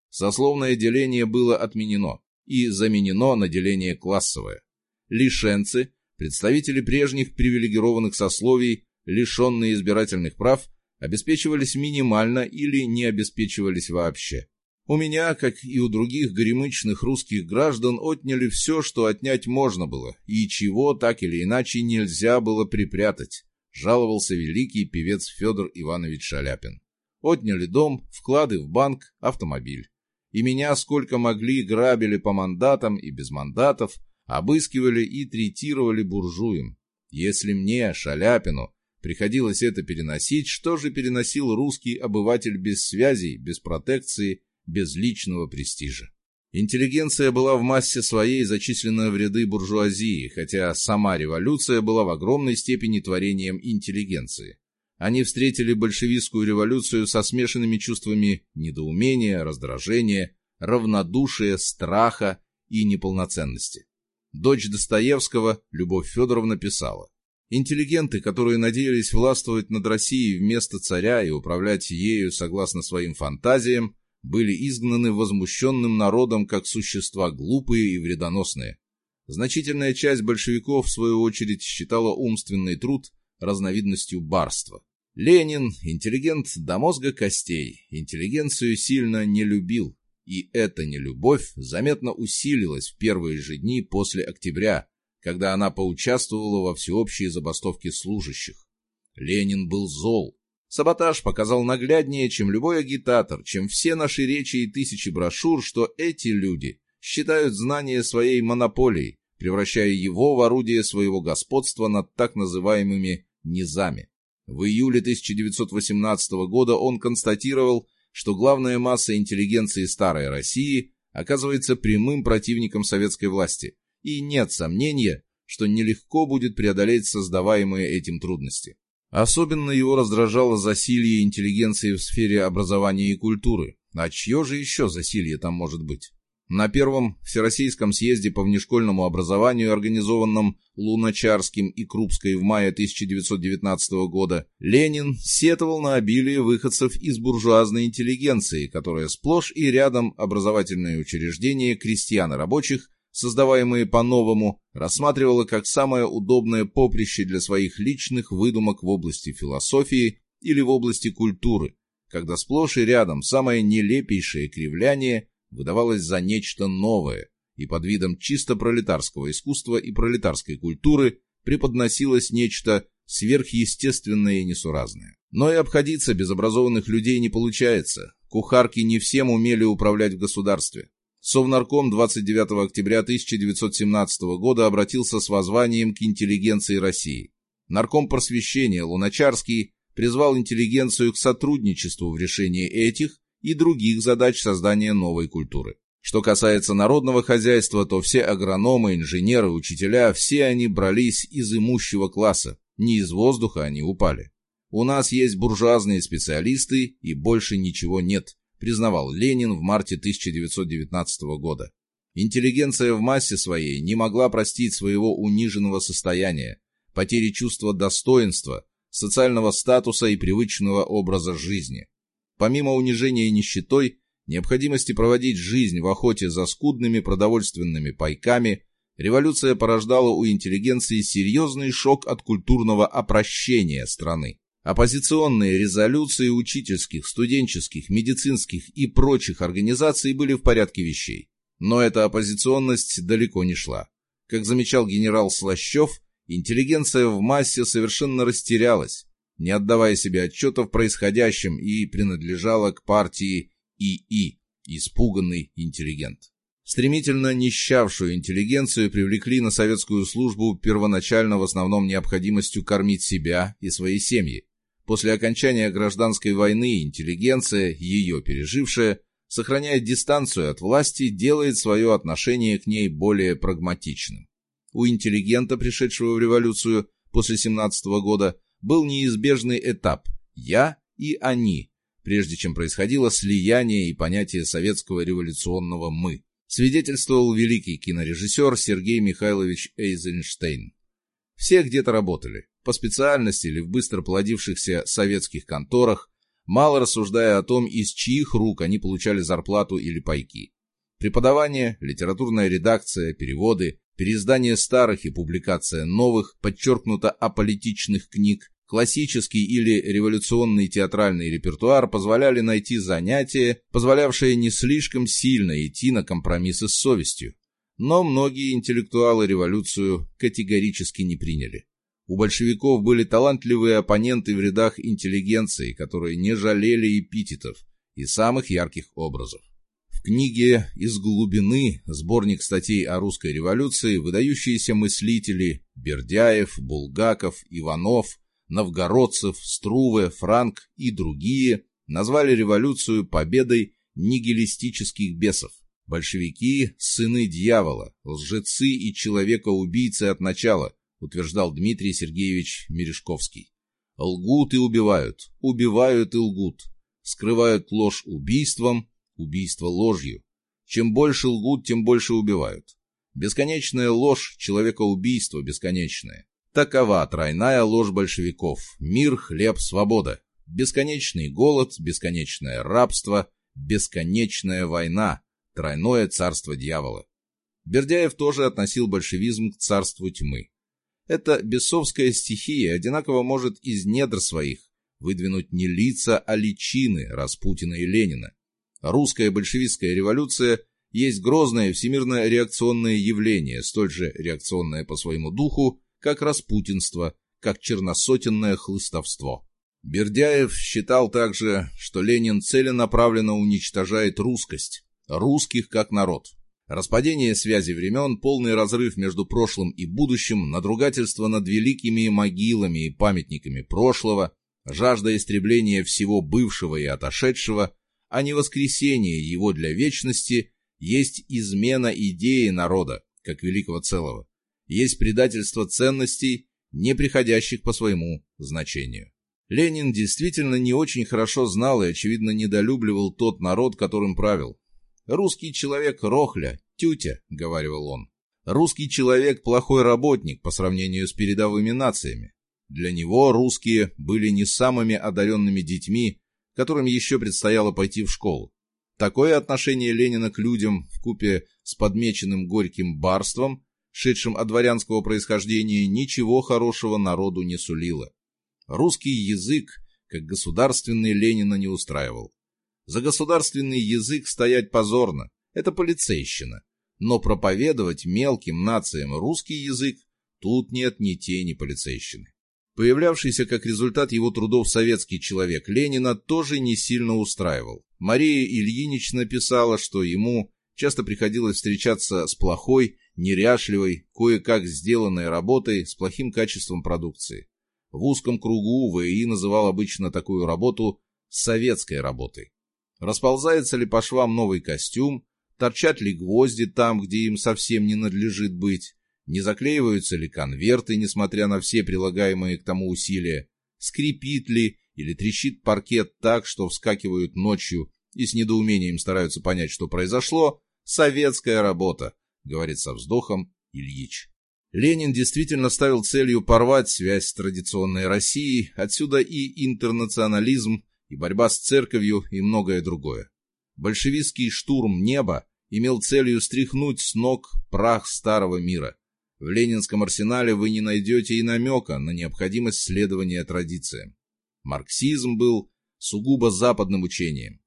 Сословное деление было отменено и заменено на деление классовое. Лишенцы, представители прежних привилегированных сословий, лишенные избирательных прав, обеспечивались минимально или не обеспечивались вообще. У меня, как и у других горемычных русских граждан, отняли все, что отнять можно было, и чего так или иначе нельзя было припрятать, жаловался великий певец Федор Иванович Шаляпин. Отняли дом, вклады в банк, автомобиль. И меня сколько могли грабили по мандатам и без мандатов, обыскивали и третировали буржуем. Если мне, Шаляпину, Приходилось это переносить, что же переносил русский обыватель без связей, без протекции, без личного престижа. Интеллигенция была в массе своей зачислена в ряды буржуазии, хотя сама революция была в огромной степени творением интеллигенции. Они встретили большевистскую революцию со смешанными чувствами недоумения, раздражения, равнодушия, страха и неполноценности. Дочь Достоевского, Любовь Федоровна, писала Интеллигенты, которые надеялись властвовать над Россией вместо царя и управлять ею согласно своим фантазиям, были изгнаны возмущенным народом как существа глупые и вредоносные. Значительная часть большевиков, в свою очередь, считала умственный труд разновидностью барства. Ленин, интеллигент до мозга костей, интеллигенцию сильно не любил, и эта нелюбовь заметно усилилась в первые же дни после октября, когда она поучаствовала во всеобщей забастовке служащих. Ленин был зол. Саботаж показал нагляднее, чем любой агитатор, чем все наши речи и тысячи брошюр, что эти люди считают знание своей монополией, превращая его в орудие своего господства над так называемыми низами. В июле 1918 года он констатировал, что главная масса интеллигенции Старой России оказывается прямым противником советской власти, и нет сомнения, что нелегко будет преодолеть создаваемые этим трудности. Особенно его раздражало засилье интеллигенции в сфере образования и культуры. А чье же еще засилье там может быть? На первом Всероссийском съезде по внешкольному образованию, организованном Луначарским и Крупской в мае 1919 года, Ленин сетовал на обилие выходцев из буржуазной интеллигенции, которая сплошь и рядом образовательные учреждения крестьян и рабочих создаваемые по-новому, рассматривала как самое удобное поприще для своих личных выдумок в области философии или в области культуры, когда сплошь и рядом самое нелепейшее кривляние выдавалось за нечто новое, и под видом чисто пролетарского искусства и пролетарской культуры преподносилось нечто сверхъестественное и несуразное. Но и обходиться без образованных людей не получается. Кухарки не всем умели управлять в государстве. Совнарком 29 октября 1917 года обратился с воззванием к интеллигенции России. Нарком просвещения Луначарский призвал интеллигенцию к сотрудничеству в решении этих и других задач создания новой культуры. Что касается народного хозяйства, то все агрономы, инженеры, учителя, все они брались из имущего класса, не из воздуха они упали. У нас есть буржуазные специалисты и больше ничего нет признавал Ленин в марте 1919 года. Интеллигенция в массе своей не могла простить своего униженного состояния, потери чувства достоинства, социального статуса и привычного образа жизни. Помимо унижения нищетой, необходимости проводить жизнь в охоте за скудными продовольственными пайками, революция порождала у интеллигенции серьезный шок от культурного опрощения страны. Оппозиционные резолюции учительских, студенческих, медицинских и прочих организаций были в порядке вещей. Но эта оппозиционность далеко не шла. Как замечал генерал Слащев, Интеллигенция в массе совершенно растерялась, не отдавая себе отчета в происходящем и принадлежала к партии ИИ – испуганный интеллигент. Стремительно нищавшую интеллигенцию привлекли на советскую службу первоначально в основном необходимостью кормить себя и свои семьи. После окончания гражданской войны интеллигенция, ее пережившая, сохраняя дистанцию от власти, делает свое отношение к ней более прагматичным. У интеллигента, пришедшего в революцию после 17 -го года, был неизбежный этап «я» и «они», прежде чем происходило слияние и понятие советского революционного «мы», свидетельствовал великий кинорежиссер Сергей Михайлович Эйзенштейн. Все где-то работали, по специальности или в быстро плодившихся советских конторах, мало рассуждая о том, из чьих рук они получали зарплату или пайки. Преподавание, литературная редакция, переводы, переиздание старых и публикация новых, подчеркнуто аполитичных книг, классический или революционный театральный репертуар позволяли найти занятие, позволявшее не слишком сильно идти на компромиссы с совестью. Но многие интеллектуалы революцию категорически не приняли. У большевиков были талантливые оппоненты в рядах интеллигенции, которые не жалели эпитетов и самых ярких образов. В книге «Из глубины» сборник статей о русской революции выдающиеся мыслители Бердяев, Булгаков, Иванов, Новгородцев, Струве, Франк и другие назвали революцию победой нигилистических бесов. Большевики – сыны дьявола, лжецы и человека-убийцы от начала – утверждал Дмитрий Сергеевич Мережковский. Лгут и убивают, убивают и лгут, скрывают ложь убийством, убийство ложью. Чем больше лгут, тем больше убивают. Бесконечная ложь человека-убийство бесконечное. Такова тройная ложь большевиков. Мир, хлеб, свобода. Бесконечный голод, бесконечное рабство, бесконечная война, тройное царство дьявола. Бердяев тоже относил большевизм к царству тьмы. Эта бесовская стихия одинаково может из недр своих выдвинуть не лица, а личины Распутина и Ленина. Русская большевистская революция есть грозное всемирное реакционное явление, столь же реакционное по своему духу, как распутинство, как черносотенное хлыстовство. Бердяев считал также, что Ленин целенаправленно уничтожает русскость, русских как народ. Распадение связи времен, полный разрыв между прошлым и будущим, надругательство над великими могилами и памятниками прошлого, жажда истребления всего бывшего и отошедшего, а не воскресение его для вечности, есть измена идеи народа, как великого целого, есть предательство ценностей, не приходящих по своему значению. Ленин действительно не очень хорошо знал и, очевидно, недолюбливал тот народ, которым правил. «Русский человек рохля, тютя», — говорил он. «Русский человек плохой работник по сравнению с передовыми нациями. Для него русские были не самыми одаренными детьми, которым еще предстояло пойти в школу. Такое отношение Ленина к людям в купе с подмеченным горьким барством, шедшим от дворянского происхождения, ничего хорошего народу не сулило. Русский язык, как государственный, Ленина не устраивал. За государственный язык стоять позорно, это полицейщина. Но проповедовать мелким нациям русский язык тут нет ни тени полицейщины. Появлявшийся как результат его трудов советский человек Ленина тоже не сильно устраивал. Мария Ильинич написала, что ему часто приходилось встречаться с плохой, неряшливой, кое-как сделанной работой с плохим качеством продукции. В узком кругу ВИ называл обычно такую работу «советской работой». Расползается ли по швам новый костюм, торчат ли гвозди там, где им совсем не надлежит быть, не заклеиваются ли конверты, несмотря на все прилагаемые к тому усилия, скрипит ли или трещит паркет так, что вскакивают ночью и с недоумением стараются понять, что произошло, советская работа, говорит со вздохом Ильич. Ленин действительно ставил целью порвать связь с традиционной Россией, отсюда и интернационализм, и борьба с церковью и многое другое. Большевистский штурм неба имел целью стряхнуть с ног прах старого мира. В ленинском арсенале вы не найдете и намека на необходимость следования традициям. Марксизм был сугубо западным учением.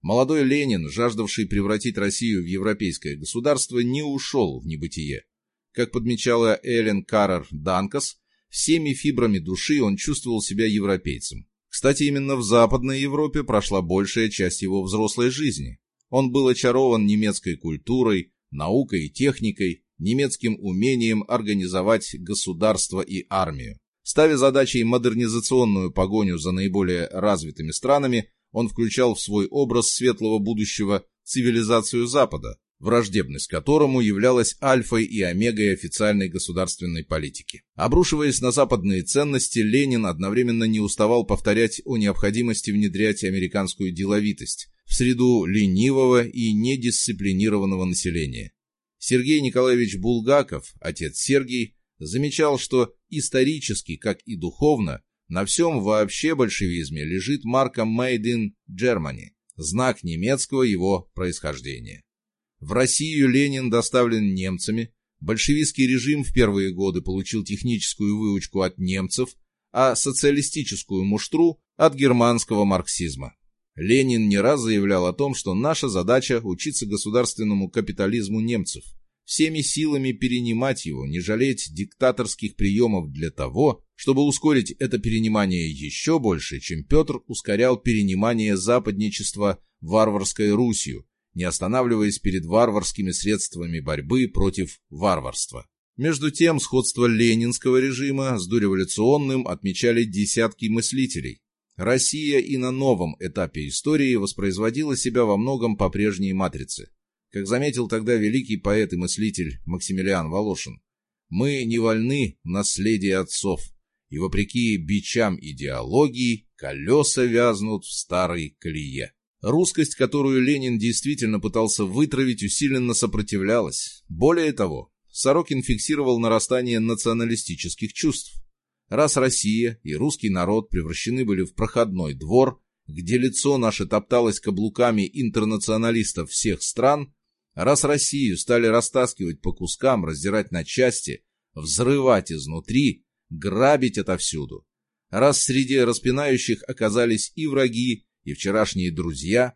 Молодой Ленин, жаждавший превратить Россию в европейское государство, не ушел в небытие. Как подмечала Эллен Каррер Данкас, всеми фибрами души он чувствовал себя европейцем. Кстати, именно в Западной Европе прошла большая часть его взрослой жизни. Он был очарован немецкой культурой, наукой и техникой, немецким умением организовать государство и армию. Ставя задачей модернизационную погоню за наиболее развитыми странами, он включал в свой образ светлого будущего цивилизацию Запада, враждебность которому являлась альфой и омегой официальной государственной политики. Обрушиваясь на западные ценности, Ленин одновременно не уставал повторять о необходимости внедрять американскую деловитость в среду ленивого и недисциплинированного населения. Сергей Николаевич Булгаков, отец Сергий, замечал, что исторически, как и духовно, на всем вообще большевизме лежит марка «Made in Germany», знак немецкого его происхождения. В Россию Ленин доставлен немцами, большевистский режим в первые годы получил техническую выучку от немцев, а социалистическую муштру от германского марксизма. Ленин не раз заявлял о том, что наша задача – учиться государственному капитализму немцев, всеми силами перенимать его, не жалеть диктаторских приемов для того, чтобы ускорить это перенимание еще больше, чем Петр ускорял перенимание западничества варварской Русью, не останавливаясь перед варварскими средствами борьбы против варварства. Между тем, сходство ленинского режима с дореволюционным отмечали десятки мыслителей. Россия и на новом этапе истории воспроизводила себя во многом по прежней матрице. Как заметил тогда великий поэт и мыслитель Максимилиан Волошин, «Мы не вольны в отцов, и вопреки бичам идеологии колеса вязнут в старой колее». Русскость, которую Ленин действительно пытался вытравить, усиленно сопротивлялась. Более того, Сорокин фиксировал нарастание националистических чувств. Раз Россия и русский народ превращены были в проходной двор, где лицо наше топталось каблуками интернационалистов всех стран, раз Россию стали растаскивать по кускам, раздирать на части, взрывать изнутри, грабить отовсюду, раз среди распинающих оказались и враги, и вчерашние друзья,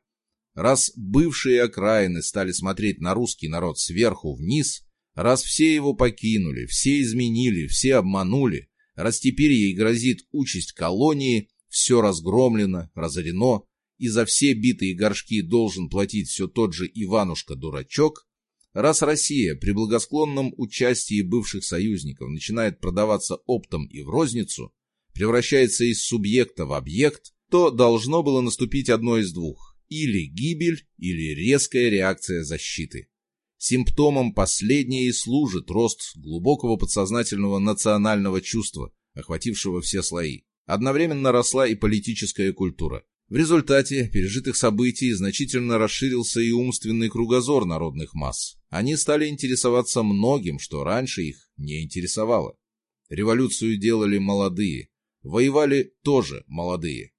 раз бывшие окраины стали смотреть на русский народ сверху вниз, раз все его покинули, все изменили, все обманули, раз теперь ей грозит участь колонии, все разгромлено, разорено, и за все битые горшки должен платить все тот же Иванушка-дурачок, раз Россия при благосклонном участии бывших союзников начинает продаваться оптом и в розницу, превращается из субъекта в объект, то должно было наступить одно из двух – или гибель, или резкая реакция защиты. Симптомом последнее и служит рост глубокого подсознательного национального чувства, охватившего все слои. Одновременно росла и политическая культура. В результате пережитых событий значительно расширился и умственный кругозор народных масс. Они стали интересоваться многим, что раньше их не интересовало. Революцию делали молодые, воевали тоже молодые.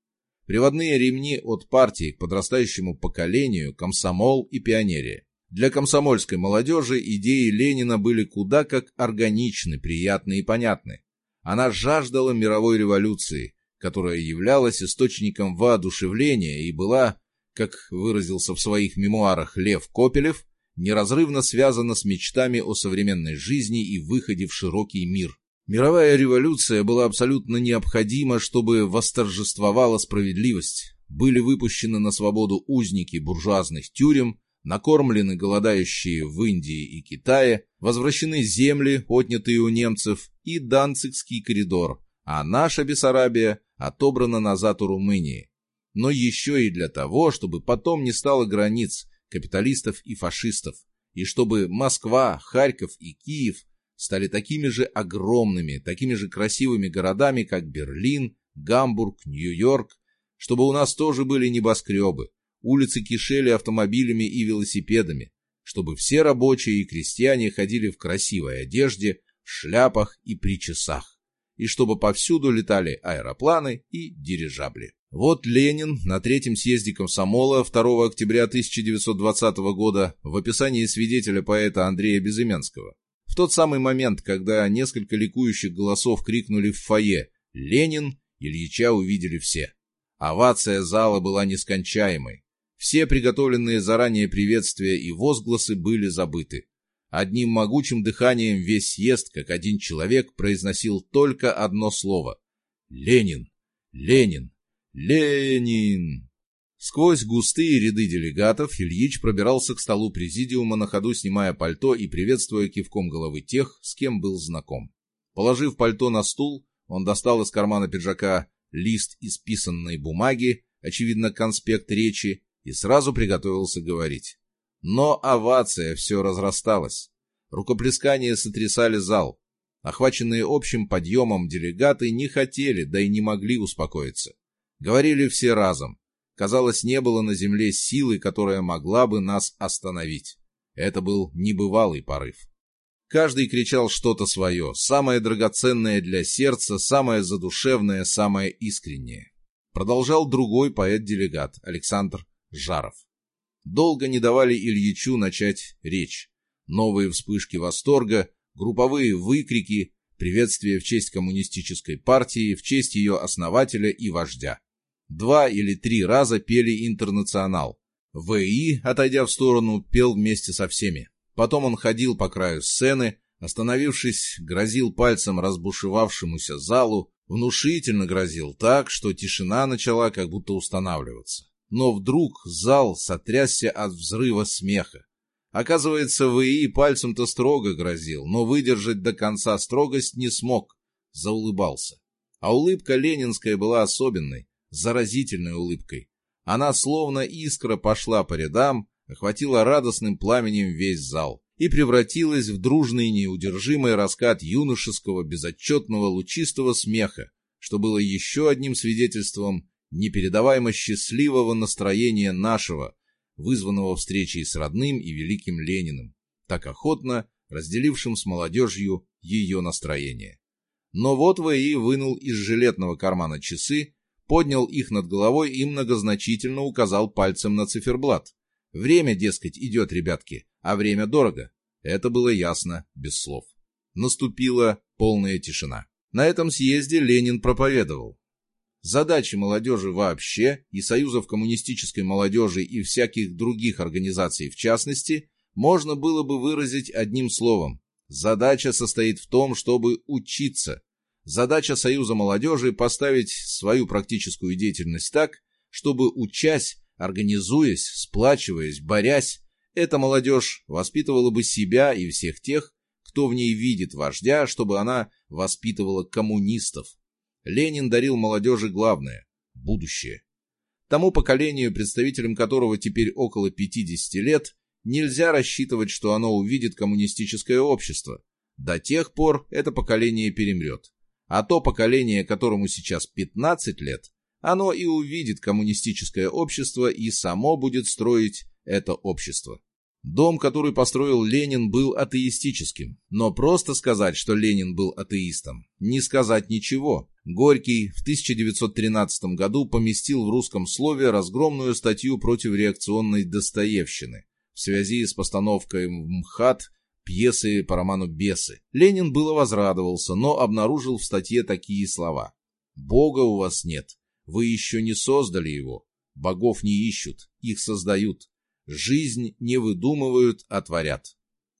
Приводные ремни от партии к подрастающему поколению, комсомол и пионерия. Для комсомольской молодежи идеи Ленина были куда как органичны, приятны и понятны. Она жаждала мировой революции, которая являлась источником воодушевления и была, как выразился в своих мемуарах Лев Копелев, неразрывно связана с мечтами о современной жизни и выходе в широкий мир. Мировая революция была абсолютно необходима, чтобы восторжествовала справедливость. Были выпущены на свободу узники буржуазных тюрем, накормлены голодающие в Индии и Китае, возвращены земли, отнятые у немцев, и Данцигский коридор, а наша Бессарабия отобрана назад у Румынии. Но еще и для того, чтобы потом не стало границ капиталистов и фашистов, и чтобы Москва, Харьков и Киев стали такими же огромными, такими же красивыми городами, как Берлин, Гамбург, Нью-Йорк, чтобы у нас тоже были небоскребы, улицы кишели автомобилями и велосипедами, чтобы все рабочие и крестьяне ходили в красивой одежде, в шляпах и при часах, и чтобы повсюду летали аэропланы и дирижабли. Вот Ленин на третьем съезде комсомола 2 октября 1920 года в описании свидетеля поэта Андрея Безыменского тот самый момент, когда несколько ликующих голосов крикнули в фойе «Ленин!», Ильича увидели все. Овация зала была нескончаемой. Все приготовленные заранее приветствия и возгласы были забыты. Одним могучим дыханием весь съезд, как один человек, произносил только одно слово — «Ленин! Ленин! Ленин!» Сквозь густые ряды делегатов Ильич пробирался к столу президиума, на ходу снимая пальто и приветствуя кивком головы тех, с кем был знаком. Положив пальто на стул, он достал из кармана пиджака лист исписанной бумаги, очевидно, конспект речи, и сразу приготовился говорить. Но овация все разрасталась. Рукоплескания сотрясали зал. Охваченные общим подъемом делегаты не хотели, да и не могли успокоиться. Говорили все разом. Казалось, не было на земле силы, которая могла бы нас остановить. Это был небывалый порыв. Каждый кричал что-то свое, самое драгоценное для сердца, самое задушевное, самое искреннее. Продолжал другой поэт-делегат, Александр Жаров. Долго не давали Ильичу начать речь. Новые вспышки восторга, групповые выкрики, приветствия в честь коммунистической партии, в честь ее основателя и вождя. Два или три раза пели «Интернационал». В.И., отойдя в сторону, пел вместе со всеми. Потом он ходил по краю сцены, остановившись, грозил пальцем разбушевавшемуся залу, внушительно грозил так, что тишина начала как будто устанавливаться. Но вдруг зал сотрясся от взрыва смеха. Оказывается, ВИИ пальцем-то строго грозил, но выдержать до конца строгость не смог, заулыбался. А улыбка ленинская была особенной, заразительной улыбкой. Она словно искра пошла по рядам, охватила радостным пламенем весь зал и превратилась в дружный неудержимый раскат юношеского безотчетного лучистого смеха, что было еще одним свидетельством непередаваемо счастливого настроения нашего, вызванного встречей с родным и великим Лениным, так охотно разделившим с молодежью ее настроение. Но вот ВИ вынул из жилетного кармана часы, поднял их над головой и многозначительно указал пальцем на циферблат. Время, дескать, идет, ребятки, а время дорого. Это было ясно, без слов. Наступила полная тишина. На этом съезде Ленин проповедовал. Задачи молодежи вообще и союзов коммунистической молодежи и всяких других организаций в частности можно было бы выразить одним словом. Задача состоит в том, чтобы учиться. Задача Союза молодежи поставить свою практическую деятельность так, чтобы, учась, Организуясь, сплачиваясь, борясь, эта молодежь воспитывала бы себя и всех тех, кто в ней видит вождя, чтобы она воспитывала коммунистов. Ленин дарил молодежи главное – будущее. Тому поколению, представителям которого теперь около 50 лет, нельзя рассчитывать, что оно увидит коммунистическое общество. До тех пор это поколение перемрет. А то поколение, которому сейчас 15 лет, оно и увидит коммунистическое общество и само будет строить это общество. Дом, который построил Ленин, был атеистическим. Но просто сказать, что Ленин был атеистом, не сказать ничего. Горький в 1913 году поместил в русском слове разгромную статью против реакционной Достоевщины в связи с постановкой в МХАТ пьесы по роману «Бесы». Ленин было возрадовался, но обнаружил в статье такие слова. «Бога у вас нет, вы еще не создали его. Богов не ищут, их создают. Жизнь не выдумывают, а творят.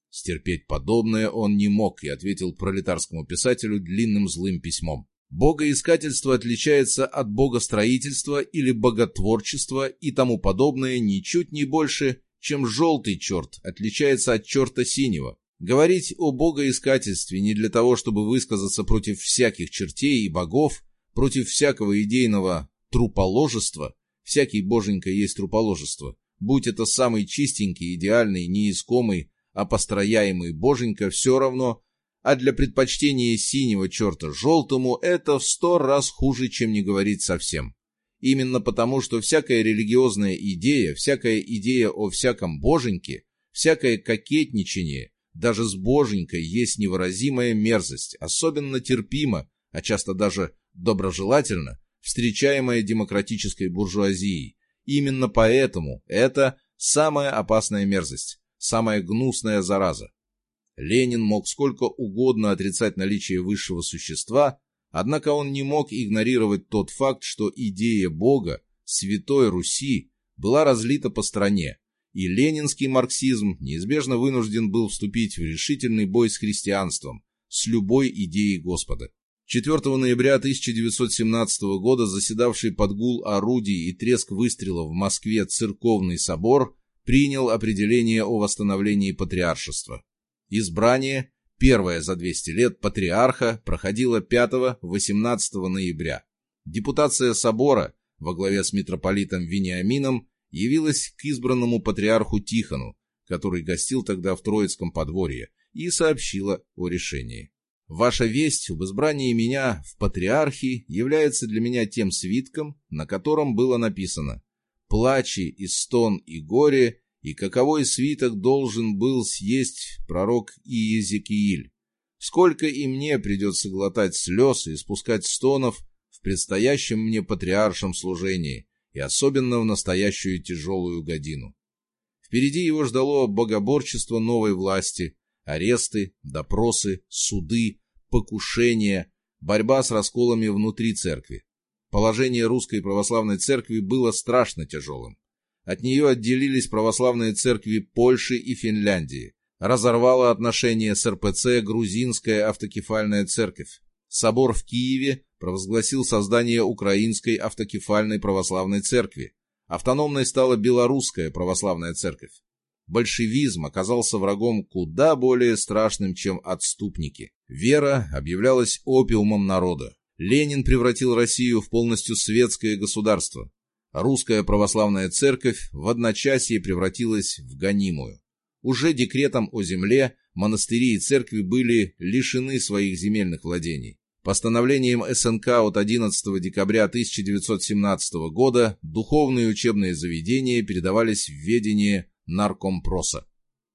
Стерпеть подобное он не мог и ответил пролетарскому писателю длинным злым письмом. Богоискательство отличается от богостроительства или боготворчества и тому подобное ничуть не больше, чем желтый черт отличается от черта синего. Говорить о богоискательстве не для того, чтобы высказаться против всяких чертей и богов, Против всякого идейного труположества, всякий боженька есть труположество, будь это самый чистенький, идеальный, неискомый, а построяемый боженька, все равно, а для предпочтения синего черта желтому это в сто раз хуже, чем не говорить совсем. Именно потому, что всякая религиозная идея, всякая идея о всяком боженьке, всякое кокетничание, даже с боженькой есть невыразимая мерзость, особенно терпимо, а часто даже доброжелательно встречаемая демократической буржуазией. Именно поэтому это самая опасная мерзость, самая гнусная зараза. Ленин мог сколько угодно отрицать наличие высшего существа, однако он не мог игнорировать тот факт, что идея Бога, Святой Руси, была разлита по стране, и ленинский марксизм неизбежно вынужден был вступить в решительный бой с христианством, с любой идеей Господа. 4 ноября 1917 года заседавший под гул орудий и треск выстрелов в Москве церковный собор принял определение о восстановлении патриаршества. Избрание, первое за 200 лет патриарха, проходило 5-18 ноября. Депутация собора во главе с митрополитом Вениамином явилась к избранному патриарху Тихону, который гостил тогда в Троицком подворье, и сообщила о решении. Ваша весть об избрании меня в патриархии является для меня тем свитком, на котором было написано «Плачи и стон и горе, и каковой свиток должен был съесть пророк Иезекииль. Сколько и мне придется глотать слез и спускать стонов в предстоящем мне патриаршем служении, и особенно в настоящую тяжелую годину. Впереди его ждало богоборчество новой власти, аресты, допросы, суды, покушения, борьба с расколами внутри церкви. Положение русской православной церкви было страшно тяжелым. От нее отделились православные церкви Польши и Финляндии. Разорвала отношения с РПЦ Грузинская автокефальная церковь. Собор в Киеве провозгласил создание Украинской автокефальной православной церкви. Автономной стала Белорусская православная церковь большевизм оказался врагом куда более страшным, чем отступники. Вера объявлялась опиумом народа. Ленин превратил Россию в полностью светское государство. Русская православная церковь в одночасье превратилась в гонимую. Уже декретом о земле монастыри и церкви были лишены своих земельных владений. Постановлением СНК от 11 декабря 1917 года духовные учебные заведения передавались в ведение наркомпроса.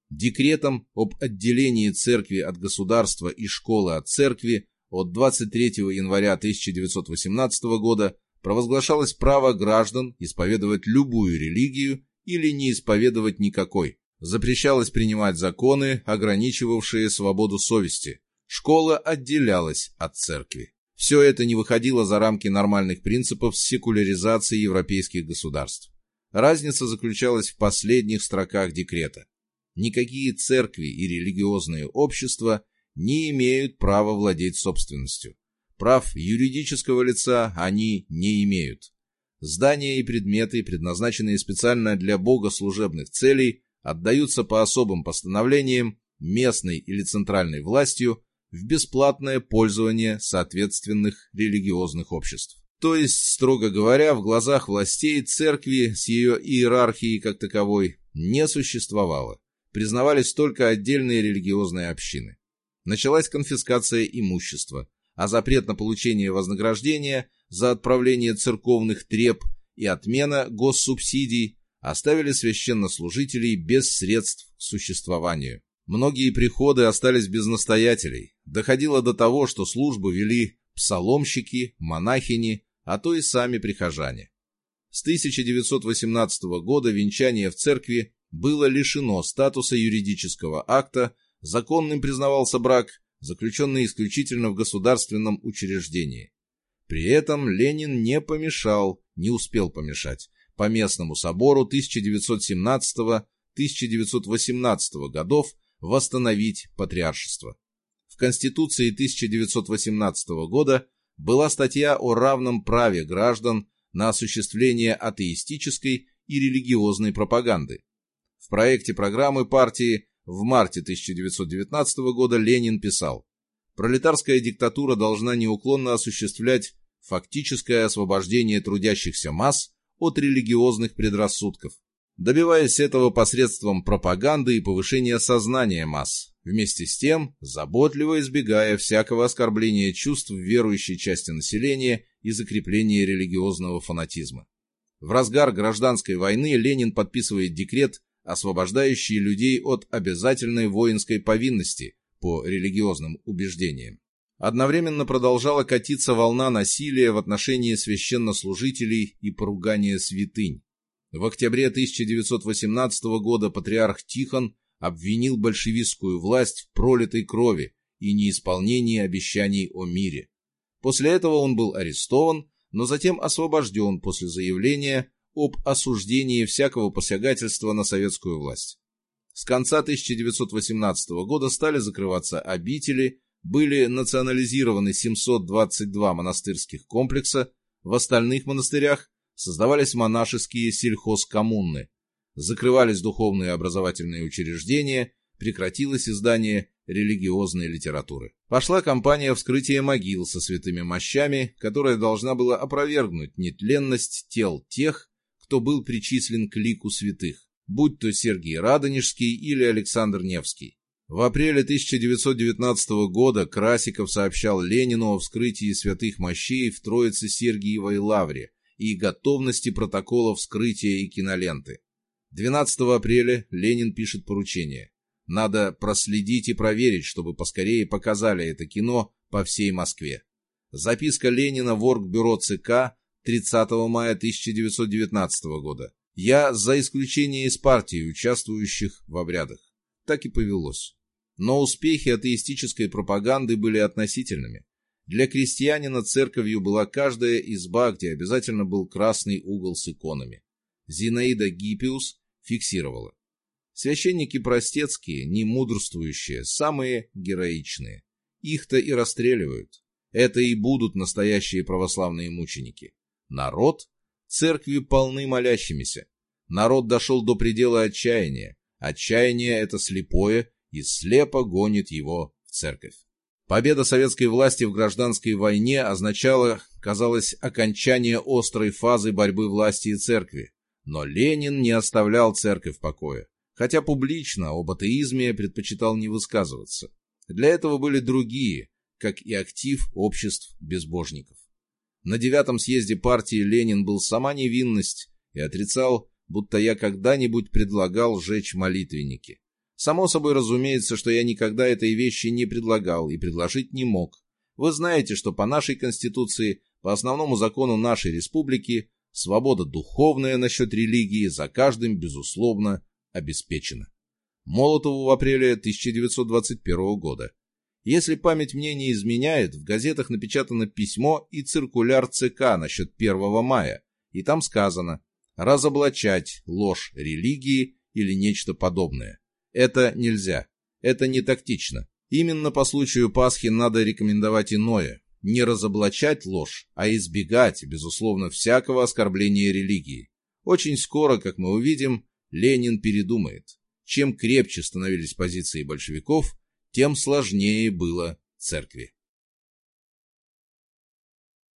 Декретом об отделении церкви от государства и школы от церкви от 23 января 1918 года провозглашалось право граждан исповедовать любую религию или не исповедовать никакой. Запрещалось принимать законы, ограничивавшие свободу совести. Школа отделялась от церкви. Все это не выходило за рамки нормальных принципов секуляризации европейских государств. Разница заключалась в последних строках декрета. Никакие церкви и религиозные общества не имеют права владеть собственностью. Прав юридического лица они не имеют. Здания и предметы, предназначенные специально для богослужебных целей, отдаются по особым постановлениям местной или центральной властью в бесплатное пользование соответственных религиозных обществ. То есть, строго говоря, в глазах властей церкви с ее иерархией как таковой не существовало. Признавались только отдельные религиозные общины. Началась конфискация имущества, а запрет на получение вознаграждения за отправление церковных треб и отмена госсубсидий оставили священнослужителей без средств к существованию. Многие приходы остались без настоятелей. Доходило до того, что службу вели псаломщики, монахини, а то и сами прихожане. С 1918 года венчание в церкви было лишено статуса юридического акта, законным признавался брак, заключенный исключительно в государственном учреждении. При этом Ленин не помешал, не успел помешать, по местному собору 1917-1918 годов восстановить патриаршество. В Конституции 1918 года была статья о равном праве граждан на осуществление атеистической и религиозной пропаганды. В проекте программы партии в марте 1919 года Ленин писал «Пролетарская диктатура должна неуклонно осуществлять фактическое освобождение трудящихся масс от религиозных предрассудков, добиваясь этого посредством пропаганды и повышения сознания масс, вместе с тем заботливо избегая всякого оскорбления чувств верующей части населения и закрепления религиозного фанатизма. В разгар гражданской войны Ленин подписывает декрет, освобождающий людей от обязательной воинской повинности по религиозным убеждениям. Одновременно продолжала катиться волна насилия в отношении священнослужителей и поругания святынь. В октябре 1918 года патриарх Тихон обвинил большевистскую власть в пролитой крови и неисполнении обещаний о мире. После этого он был арестован, но затем освобожден после заявления об осуждении всякого посягательства на советскую власть. С конца 1918 года стали закрываться обители, были национализированы 722 монастырских комплекса, в остальных монастырях создавались монашеские сельхозкоммуны, закрывались духовные образовательные учреждения, прекратилось издание религиозной литературы. Пошла кампания вскрытия могил со святыми мощами, которая должна была опровергнуть нетленность тел тех, кто был причислен к лику святых, будь то Сергий Радонежский или Александр Невский. В апреле 1919 года Красиков сообщал Ленину о вскрытии святых мощей в Троице-Сергиевой лавре и готовности протокола вскрытия и киноленты. 12 апреля Ленин пишет поручение. Надо проследить и проверить, чтобы поскорее показали это кино по всей Москве. Записка Ленина в Оргбюро ЦК 30 мая 1919 года. Я за исключение из партий, участвующих в обрядах. Так и повелось. Но успехи атеистической пропаганды были относительными. Для крестьянина церковью была каждая изба, где обязательно был красный угол с иконами. Зинаида Гиппиус фиксировала. Священники простецкие, не мудрствующие, самые героичные. Их-то и расстреливают. Это и будут настоящие православные мученики. Народ? Церкви полны молящимися. Народ дошел до предела отчаяния. Отчаяние — это слепое, и слепо гонит его в церковь. Победа советской власти в гражданской войне означала, казалось, окончание острой фазы борьбы власти и церкви. Но Ленин не оставлял церковь в покое, хотя публично об атеизме предпочитал не высказываться. Для этого были другие, как и актив обществ безбожников. На девятом съезде партии Ленин был сама невинность и отрицал, будто я когда-нибудь предлагал сжечь молитвенники. Само собой разумеется, что я никогда этой вещи не предлагал и предложить не мог. Вы знаете, что по нашей Конституции, по основному закону нашей республики, свобода духовная насчет религии за каждым, безусловно, обеспечена. Молотову в апреле 1921 года. Если память мне не изменяет, в газетах напечатано письмо и циркуляр ЦК насчет 1 мая, и там сказано «разоблачать ложь религии или нечто подобное». Это нельзя. Это не тактично. Именно по случаю Пасхи надо рекомендовать иное. Не разоблачать ложь, а избегать, безусловно, всякого оскорбления религии. Очень скоро, как мы увидим, Ленин передумает. Чем крепче становились позиции большевиков, тем сложнее было церкви.